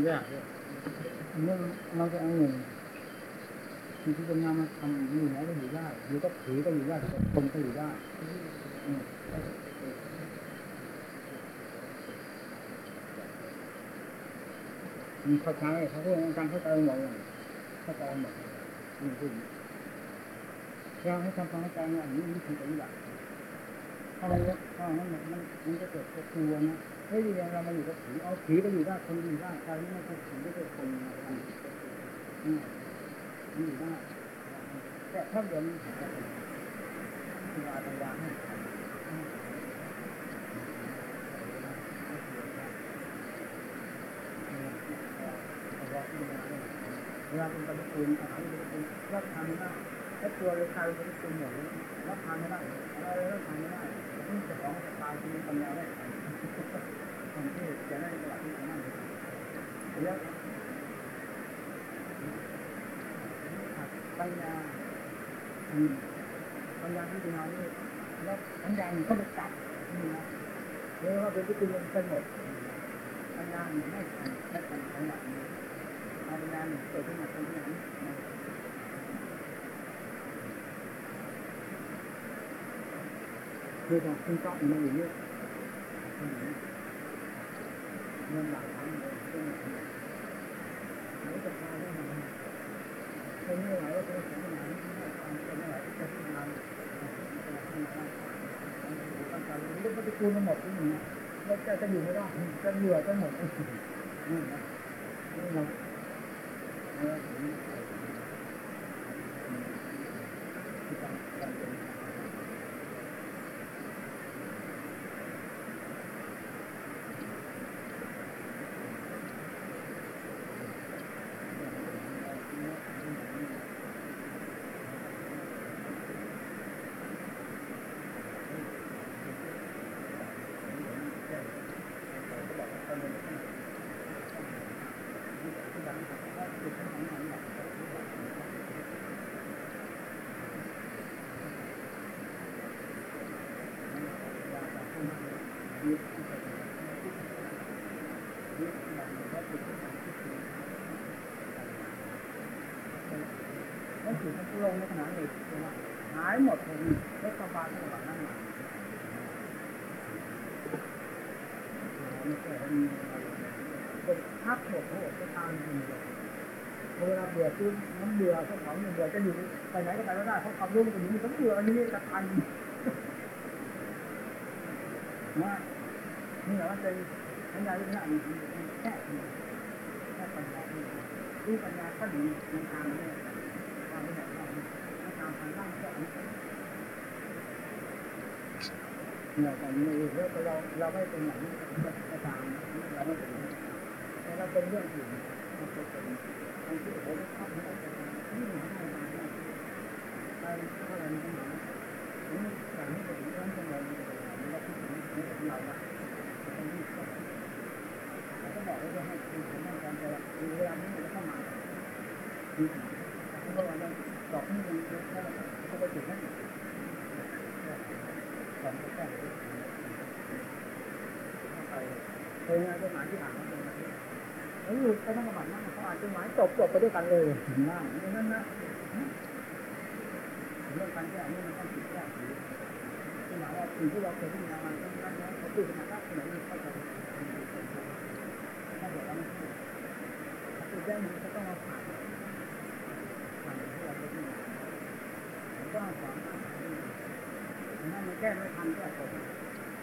ต้องแยกด้วยเมื่เราจะเอาเงินที่ที่จะนำมาทำอยู่ไหนก็อยู่ได้อยู่ก็ถือก็อยู่ได้คนก็อยู่ได้อืมมีเข้าใจเขาพูดการเข้าใจหมดเลยเข้าใจหมดอืมพูดเราให้ทำความเข้าใจว่าอันนี้นี่คือปฏิบัติถ้ามัน ถ้ามันมันมันจะเกิดกลัวนะเฮ้ยเรามาอยู่กับผีเอาผีก็อยู่ได้คนอยู่ได้ใจไม่ใช่ผีไม่ใช่คนอะไรอืมมันอยู่ได้แต่ถ้าเดี๋ยวมันจะเป็นวาตังวาให้เวลาเป็นปฏิกูลอาหารเป็นปฏิกูลรับทานไม่ได้ถ้าตัวเลยใครเป็นปฏิกูลหมดรับทานไม่ได้อะไรรับทานไม่ได้ ที่จะของจะตายที่ปัญญาได้คนที่จะได้ตลาดที่จะนั่งแล้วปัญญาปัญญาที่เป็นเรานี่แล้วปัญญาหนึ่งเขาไปจับนี่นะเรียกว่าเป็นปฏิกูลกันหมดปัญญาหนึ่งไม่ทันไม่ทันปัญญาหนึ่งปัญญาหนึ่งเกิดขึ้นมาเป็นอย่างนี้ คือต้องคุณต้องมาอยู่นี่เงินหลักพันเลยเป็นอย่างนี้ไหนจะพาได้ไหมเป็นไม่ไหวก็เป็นของไหนเป็นไม่ไหวก็เป็นงานเรื่องปฏิกูลมันหมดที่นี่แล้วจะจะอยู่ไม่ได้จะเหลือจะหมดนี่นะนี่เรา ล้วถือมันลงในขนาดนี้หายหมดเลยรถกระบะทั้งหมดนั่นเป็นทับหมดโอ้จะตามจริงเลยเวลาเบื่อซื้อน้ำเบื่อเขาเขาเบื่อจะอยู่ไปไหนก็ไปไม่ได้เขาขับรถกันอยู่นี่เขาเบื่ออันนี้จะตายนะนี่แหละว่าเป็นปัญญาที่น่าแค่แค่ปัญญาที่ปัญญาก็ดีในทางนี้ เราแต่ไม่เราเราไม่เป็นอย่างนี้ก็ตามเราไม่เป็นแต่เราเป็นเรื่องอื่นเราเป็นบางทีเราเข้าไม่ได้นี่มันไม่ได้ไปเท่าไหร่มันก็หมดนี่การนี้ก็ถึงเรื่องของเราเราคิดถึงเรื่องของเราละต้องรีบเข้าแล้วก็ก็บอกว่าจะให้คุณผมนั่งกันแต่เวลานี้มันจะเข้ามา เพราะว่าเราดอกนี่มันเยอะแค่ก็ไปจุดนั้นสองแค่เคยงานจดหมายที่อ่านมาเลยเออไปนั่งกับบัตรนั่งเขาอ่านจดหมายจบจบไปด้วยกันเลยนั่งนั่นนะเรื่องการแก้นี่มันต้องติดแก้คือหมายว่าสิ่งที่เราเคยพิจารณามันต้องนั่นนะเขาพูดมาได้ที่ไหนเข้าใจถ้าเกิดเราไม่พูดถ้าพูดได้มันก็ต้องมาผ่านที่เราเคยพิจารณา้องสอนนั่นมันแก้ไม่ทันแก้ผม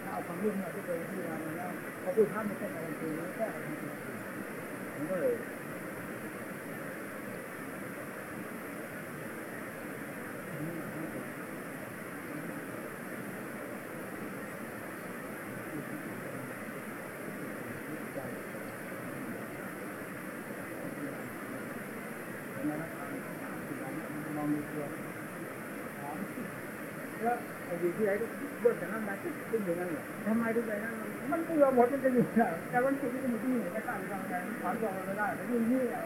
ถ้าเอาความรู้มาที่เคยที่เรามาแล้วพอพูดท่านไม่ใช่การันตีแล้วแก้ทันทีผมก็เลยมองดูตัวแล้วไอ้อยู่ ที่ไหนเบิกจากนั้นมาขึ้นอยู่นั่นแหละทำไมถึงไปนั่นมันเบื่อหมดมันจะอยู่แต่วันศุกร์ที่มันที่ไหนก็ตั้งทำงานถอนตัวไม่ได้แต่ยิ่งนี่แหละ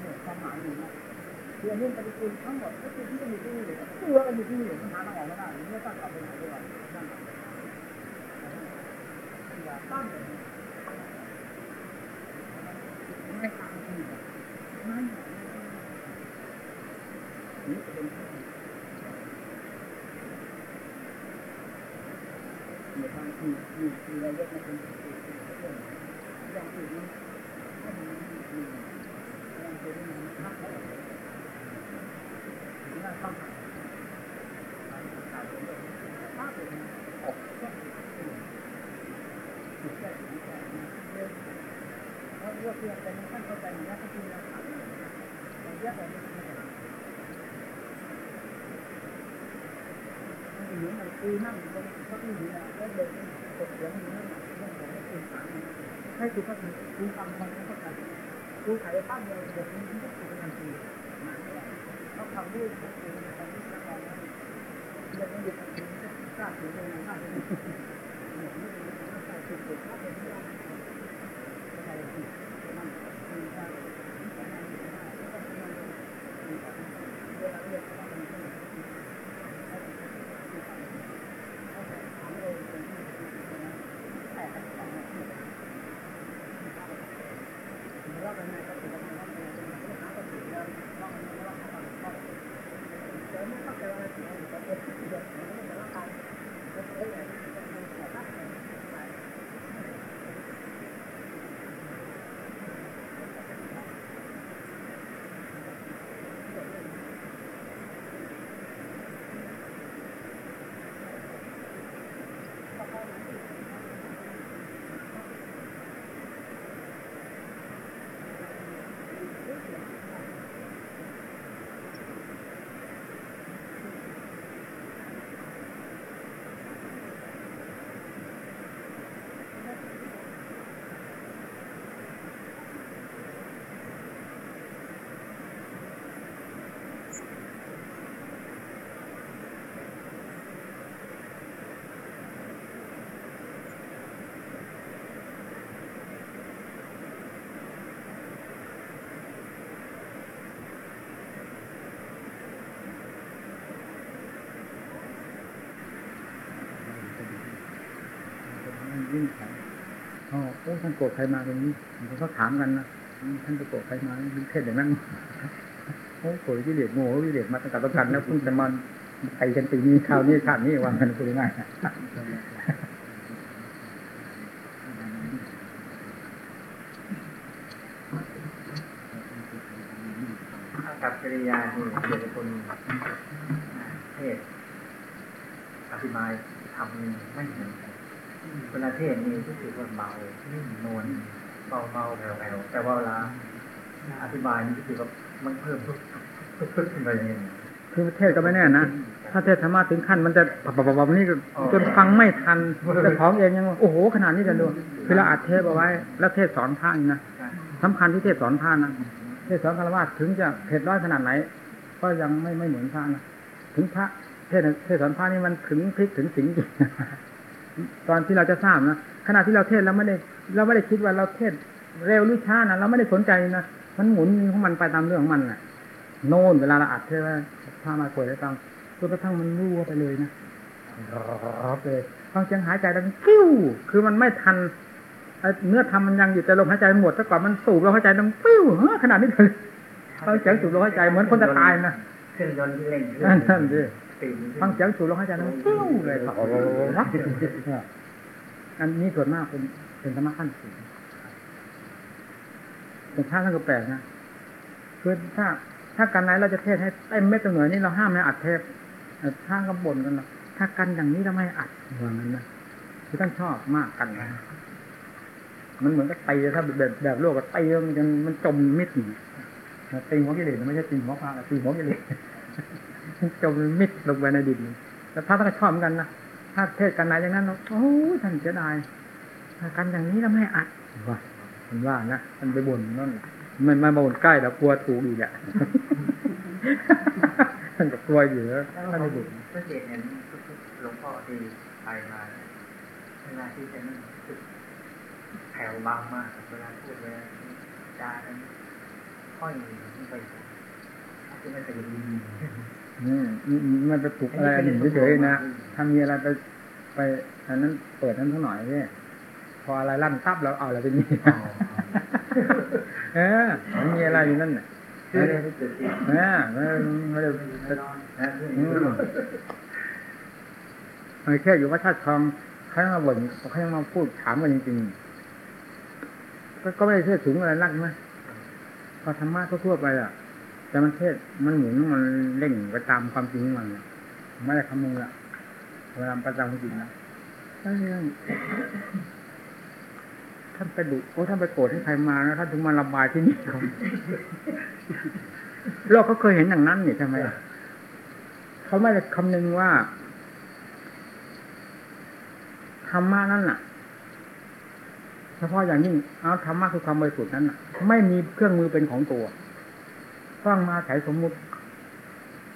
เนี่ยความหมายอยู่นะคืออันนี้ปฏิกูลทั้งหมดก็คือที่จะมีที่นี่เลยเบื่อมันอยู่ที่นี่มันหาทางออกไม่ได้ไม่ตั้งกลับไปไหนด้วยนั่นอย่าตั้งไม่ทำที่ไม่นี่เป็น ในทางที่ที่ที่เราเรียกมันเป็นอย่างอื่นมันก็มีอย่างเป็นมันทับแล้น่าต้องขาดเป็นทับเป็นออกก็ถูกแก้ถูกแก้เร็วเพราะว่าเพื่อนแต่ในขั้นเข้าใจแล้วก็คือเราขาดเราแยกออกม เหมือนมันคือนั่งบนเก้าอี้นี่นะแล้วเดินกดเสียงนี่นั่นเรื่องของสื่นสามให้คือก็คือคือฟังคนเข้าใจคุณขายตั้งเดียวเด็กนี้ก็คือทันทีเขาทำด้วยก็คือทำด้วยการนั้นเด็กนี้เด็กนี้ก็กล้าถือเลยนะน่าจะมีเนี่ยนี่เป็นการฝึกฝึกนักเรียนที่เราใช่ที่นั่นคือการที่สำคัญที่สุดก็ต้องมีเวลาเรียนก็ต้องมี วินิจฉัยอ๋อโอ้ท่านโกรธใครมาตรงนี้ผมก็ถามกันนะท่านจะโกรธใครมาเทศอย่างนั้นโอ้โกรธวิเลศโง่วิเลศมาตั้งแต่ต้นกันแล้วเพิ่งจะมาไอ้กันปีนี้คราวนี้ชาตินี้วางกันคุยง่ายกับกิริยาที่เกี่ยวกับคนเทศอธิบายทำไม่เหมือนกันเวลาเทศนี่รู้สึกว่าเบานิ่มนวลเบาเบา แผ่วแผ่วแต่ว่าเวลาอธิบายนี่รู้สึกว่ามันเพิ่มทุกทุกทุกขึ้นไปอย่างนี้คือเทศก็ไม่แน่นะ ถ้าเทศธรรมะถึงขั้นมันจะปับปับปับนี่จนฟังไม่ทันเจ้าของเองยังโอ้โหขนาดนี้กันดูเวลาอัดเทปเอาไว้ แล้วเทศสอนพระนี่นะสำคัญที่เทศสอนพระนะเทศสอนคารวะถึงจะเผ็ดร้อยขนาดไหน ก็ยังไม่ไม่เหมือนพระนะถึงพระเทศเทศสอนพระนี่มันถึงพริกถึงสิงจริงตอนที่เราจะทราบนะขณะที่เราเทศแล้วไม่ได้ เราไม่ได้คิดว่าเราเทศ เร็วหรือช้านะเราไม่ได้สนใจนะมันหมุนของมันไปตามเรื่องของมันน่ะ โน่นเวลาเราอัดใช่ไหมถ้ามาเปิดได้ตังจนกระทั่งมันรั่วไปเลยนะรับเลยฟังเสียงหายใจดังกิ้วคือมันไม่ทันไอ้เนื้อทำมันยังอยู่แต่ลมหายใจหมดซะก่อนมันสูบลมหายใจดังปิ้วเฮ้อขนาดนี้เลยฟังเสียงสูบลมหายใจเหมือนคนจะตายนะเครื่องยนต์ที่เร่งนั่นนั่นดิตื่นฟังเสียงสูบลมหายใจดังปิ้วเลยครับอันนี้ส่วนมากเป็นเป็นธรรมะขั้นสูง แต่ถ้าท่านก็แปลกนะคือถ้าถ้ากันไหนเราจะเทศให้เต็มเม็ดต็มหน่วยนี่เราห้ามไม่อัดเทปเอ่อถ้าก็บ่นกันนะถ้ากันอย่างนี้เราไม่อัดว่างั้นนะคือท่านชอบมากกันนะมันเหมือนกับตีถ้าแบบแบบโลกก็ตีมันจนมันจมมิดหนีตีหัวกิเลสไม่ใช่ตีหัวพระตีหัวกิเลสจมมิดลงไปในดินแล้วพระท่านก็ชอบเหมือนกันนะถ้าเทศกันไหนอย่างนั้นเราโอ้ยท่านเสียดายถ้กันอย่างนี้เราไม่อัด มันว่านะมันไปบ่นนั่นแหละมันมาบ่นใกล้แล้วกลัวถูกอีกอะท่านก็กลัวอยู่แล้วแล้วท่านเราไม่ดุสังเกตเห็นหลวงพ่อที่ไปมาเวลาที่จะนั่งรู้สึกแผ่วเบามากเวลาพูดเวลาจากันค่อยไปที่มันจะดีอืมอืมมันไปปลุกอะไรหนึ่งเฉยๆนะถ้ามีอะไรไปไปอันนั้นเปิดนั้นเท่าหน่อยเนี่ย พออะไรลั่นตับแล้วเอาอะไรไปนี่เออมันมีอะไรอยู่นั่นน่ะคือเออรู้สึกที่เออไม่ไม่ได้นอนนะคืออืมมันแค่อยู่ว่าชาติทองเขายังมาบ่นเขายังมาพูดถามกันจริงๆก็ก็ไม่ได้เชื่อถึงอะไรนักนะพอธรรมะก็ทั่วไปอะ แต่มันเทศมันหมุนมันเร่งไปตามความจริงของมันน่ะไม่ได้คำนึงละเวลาประจำจริงนะ ท่านไปดุโอ้ท่านไปโกรธให้ใครมานะท่านถึงมาระบายที่นี่โลกเขาเคยเห็นอย่างนั้นนี่ทำไมเขาไม่ได้คำนึงว่าธรรมะนั่นน่ะเฉพาะอย่างยิ่งเอาธรรมะคือความบริสุทธิ์นั้นน่ะ ไม่มีเครื่องมือเป็นของตัวต้งมาใช้สมมุติ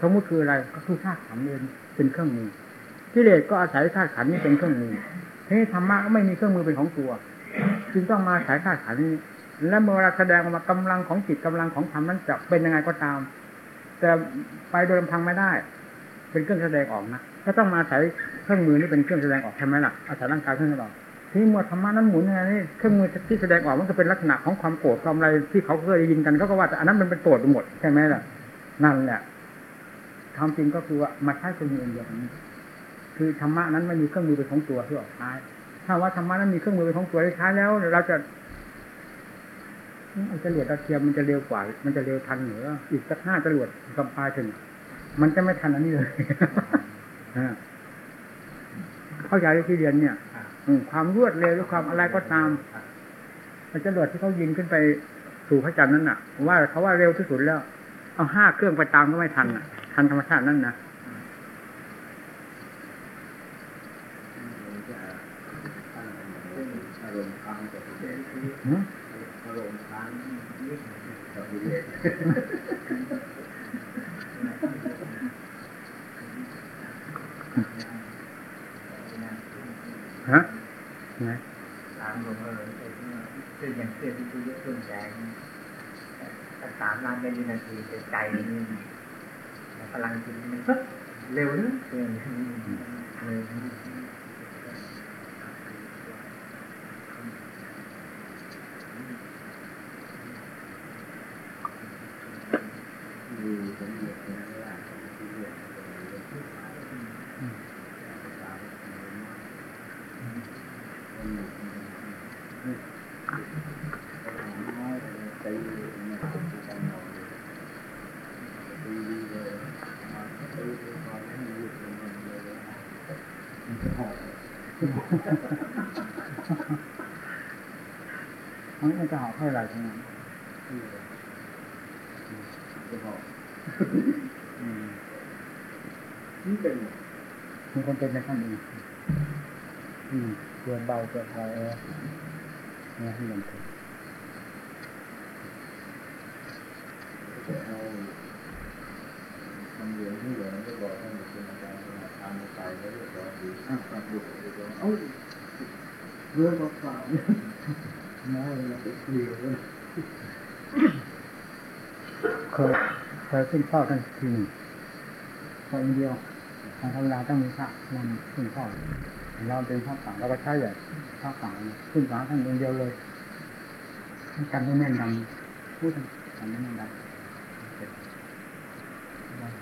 สมมุติคืออะไรก็คือธาตุขันธ์เองเป็นเครื่องมือกิเลสก็อาศัยธาตุขันธ์นี้เป็นเครื่องมือทีนี้ธรรมะก็ไม่มีเครื่องมือเป็นของตัว จึงต้องมาอาศัยธาตุขันนี้ และเมื่อเราแสดงออกมากำลังของจิตกำลังของธรรมนั้นจะเป็นยังไงก็ตาม แต่ไปโดยลำพังไม่ได้ เป็นเครื่องแสดงออกนะก็ต้องมาอาศัยเครื่องมือนี่เป็นเครื่องแสดงออกใช่ไหมล่ะอาศัยร่างกายเครื่องแสดงออกที่เมื่อธรรมะนั้นหมุนยังไงนี่เครื่องมือที่แสดงออกมันก็เป็นลักษณะของความโกรธความอะไรที่เขาเคยได้ยินกันเขาก็ว่าแต่อันนั้นมันเป็นโกรธไปหมดใช่ไหมล่ะนั่นแหละความจริงก็คือว่ามาใช้เครื่องมืออยวกันนี้ คือธรรมะนั้นไม่มีเครื่องมือเป็นของตัวที่ออกท้าย ถ้าว่าธรรมะนั้นมีเครื่องมือเป็นของตัวที่ท้ายแล้ว เราจะมันจะรวดตะเทียมมันจะเร็วกว่า มันจะเร็วทันเหรืออีกสักห้าจรวดกำปลายถึง มันจะไม่ทันอันนี้เลยอ่าเข้าใจที่เรียนเนี่ยอืมความรวดเร็วหรือความอะไรก็ตามมันจะรวดที่เขายิงขึ้นไปสู่พระจันทร์นั้นน่ะ ว่าเขาว่าเร็วที่สุดแล้ว เอาห้าเครื่องไปตามก็ไม่ทันน่ะทันธรรมชาตินั่นนะ อารมณ์ค้างกับกิเลส หืม อารมณ์ค้างกับกิเลส ฮะไงถามหลวงพ่อเลยคืออย่างเพื่อที่คุยเยอะเพื่อนแรงแต่สามล้านเป็นวินาทีใจนี่พลังจิตมันเร็วนะเพื่อนเลย มีสมเด็จพระราชที่เรียกว่าที่ขายภาษาเป็นมากน้อยตีเนี่ยคือการนอนตีเลยมาตีก่อนให้หยุดลงเลยมันจะหอบ มันจะหอบให้อะไรทั้งนั้นจะหอบอืมนี่เป็นมีคนเป็นในขั้นนี้อืมตัวเบาตัวอะไรเออเนี่ยให้มันถูกจะเอาทำเหลืองที่เหลืองก็บอกให้เป็นอาจารย์ทำไปแล้วเรียบร้อยดีอะตัดบุกเรียบร้อยเอ้าเรื่องเปล่า น้อยเลยดีเลยเคยเคยขึ้นข้อกันทีหนึ่งข้อเดียวทางธรรมดาต้องมีพระนำขึ้นข้อเราเป็นพระป่าเราก็ใช้แบบพระป่าขึ้นฝาท่านองเดียวเลยกันไม่แน่นดำพูดกันไม่แน่นดำ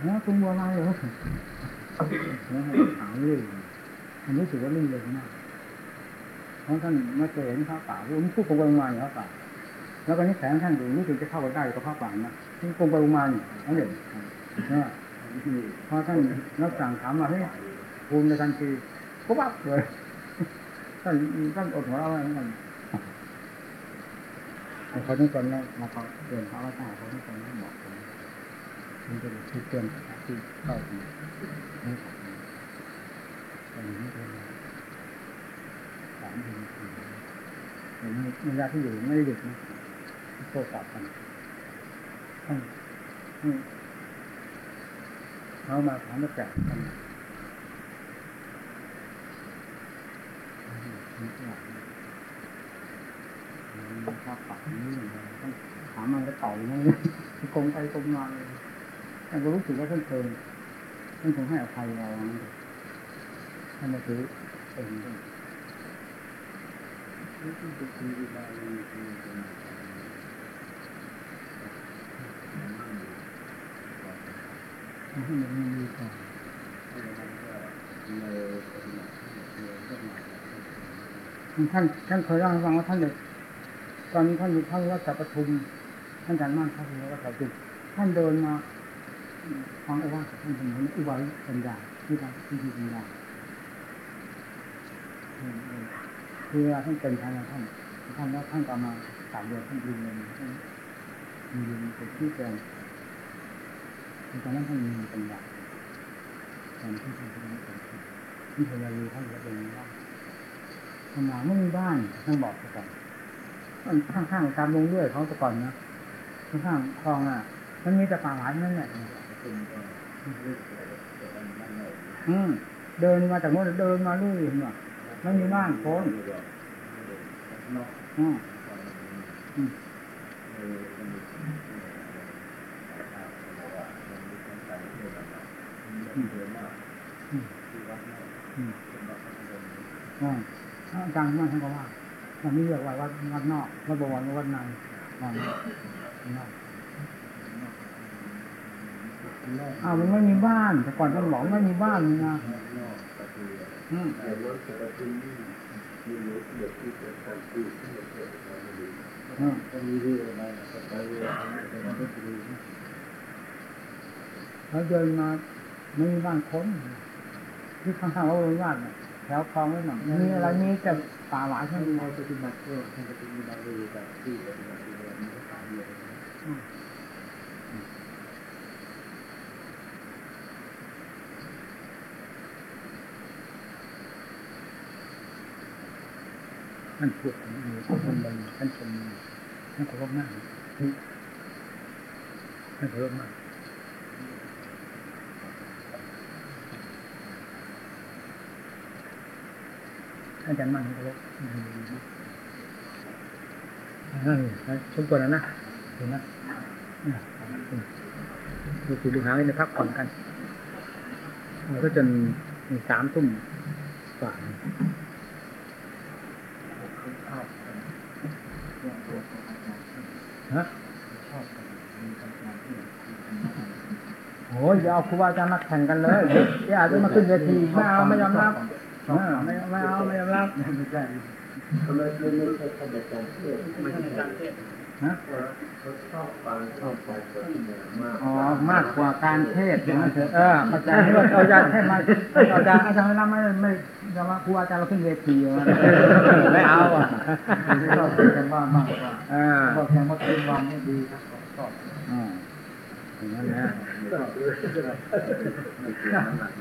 แล้วคุณบัวลายเหรอแล้วถามเรื่องมันรู้สึกว่าเรื่องเล็กมาก เพราะท่านม่เคยเห็นพระป่าผมพูดตรงไปตรงมาอยู่พระป่าแล้วก็นิสัยของท่านอยู่รู้สึกจะเข้าไปได้กับพระป่านะที่ตรงไปตรงมาอยู่นั่นเองนะพอท่านนักสั่งถามมาให้ภูมิในทันทีก็ปั๊บเลยท่านท่านอดหัวเราะอะไรนั่นเขาทุกคนนะมาเขาเตือนเขาว่าตาเขาทุกคนต้องบอกมันจะที่เตือนที่เข้าถึงนี่แต่นี้เป็น เดือนสี่เดือนผมเวลาที่อยู่ไม่ได้หยุดนะโทรศัพท์กันเขามาถามมาแจกกันครับปักนี้ต้องถามมันก็เต่าอย่างนี้กงไปกงมาเลยแต่ก็รู้สึกว่าท่านเคยท่านคงให้อภัยเราท่านมาถือเองด้วย ให้มันมีก่อท่านท่านเคยเล่าให้ฟังว่าท่านเด็กตอนนี้ท่านอยู่ท่านวัดสัปทุมท่านอาจารย์มั่นท่านอยู่วัดสัปทุมท่านเดินมาฟังโอวาทท่านเป็นมอนอุบายปัญญาที่ทำที่ที่ปัญญา คือเวลาท่านเป็นทางท่านท่านแล้วท่านก็มาสามเดือนท่านยืนเลยท่านยืนเป็นที่แกงตอนนั้นท่านมีปัญญาตอนที่ท่านเป็นคนที่พยายามท่านก็เป็นว่าทำงานไม่มีบ้านท่านบอกก่อนข้างๆตามลงเรื่อยเขาแต่ก่อนนะข้างๆคลองอะ มันมีแต่ป่าไม้นั่นแหละอืมเดินมาจากโน้นเดินมาเรื่อยเห็นไห มไม่มีบ้านคนอืมอืมอ่าอาจารย์มั่นท่านก็ว่าวันนี้เรียกว่าวัดวัดนอกวัดบวรวัดในวัดนอกอ้าวมันไม่มีบ้านแต่ก่อนท่านบอกไม่มีบ้านนี่นะ อืมแต่ว่าปกติมีรู้เด็กที่เกิดการพูดที่เกิดการไม่ดีอืมต้องมีเรื่องอะไรก็ไปเรื่องอะไรก็ไม่ดีแล้วเดินมาไม่มีบ้านคนที่ข้างๆว่าเป็นบ้านเนี่ยแถวคลองไว้หน่อยมีอะไรมีแต่ป่าหวานเท่าท่านนั้นเราปฏิบัติก็ท่านปฏิบัติดีแบบที่ปฏิบัติดีแบบนี้ตามเลยานพูดมีคนบางท่านชมท่านเคารพมากท่านเคารพมากท่านอาจารย์มั่นเคารพนั่นชมตัวนั้นนะเห็นนะดูสิดูหางในพักผ่อนกันก็จนสามทุ่มกว่า ฮะโอ้ยอย่าเอาครูบาอาจารย์มาแข่งกันเลยอย่าอาจจะมาขึ้นเวทีไม่เอาไม่ยอมรับเออไม่ไม่เอาไม่ยอมรับไม่ใช่ทำไมไม่ไม่ใช่ทำแบบการเทศไม่ใช่การเทศ ฮะเขาชอบฟังชอบฟังคนมากอ๋อมากกว่าการเทศน์นะเอออาจารย์ที่ว่าอาจารย์เทศน์มาอาจารย์อาจารย์ไม่รับไม่ไม่จะมาครูอาจารย์เราขึ้นเวทีไม่เอาอะชอบกันบ้างมากกว่าอ่าบอกแค่ว่าเป็นวันนี่ดีครับชอบอ่าอย่างนั้นนะ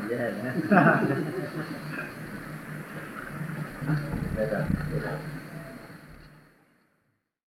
แย่นะได้แบบ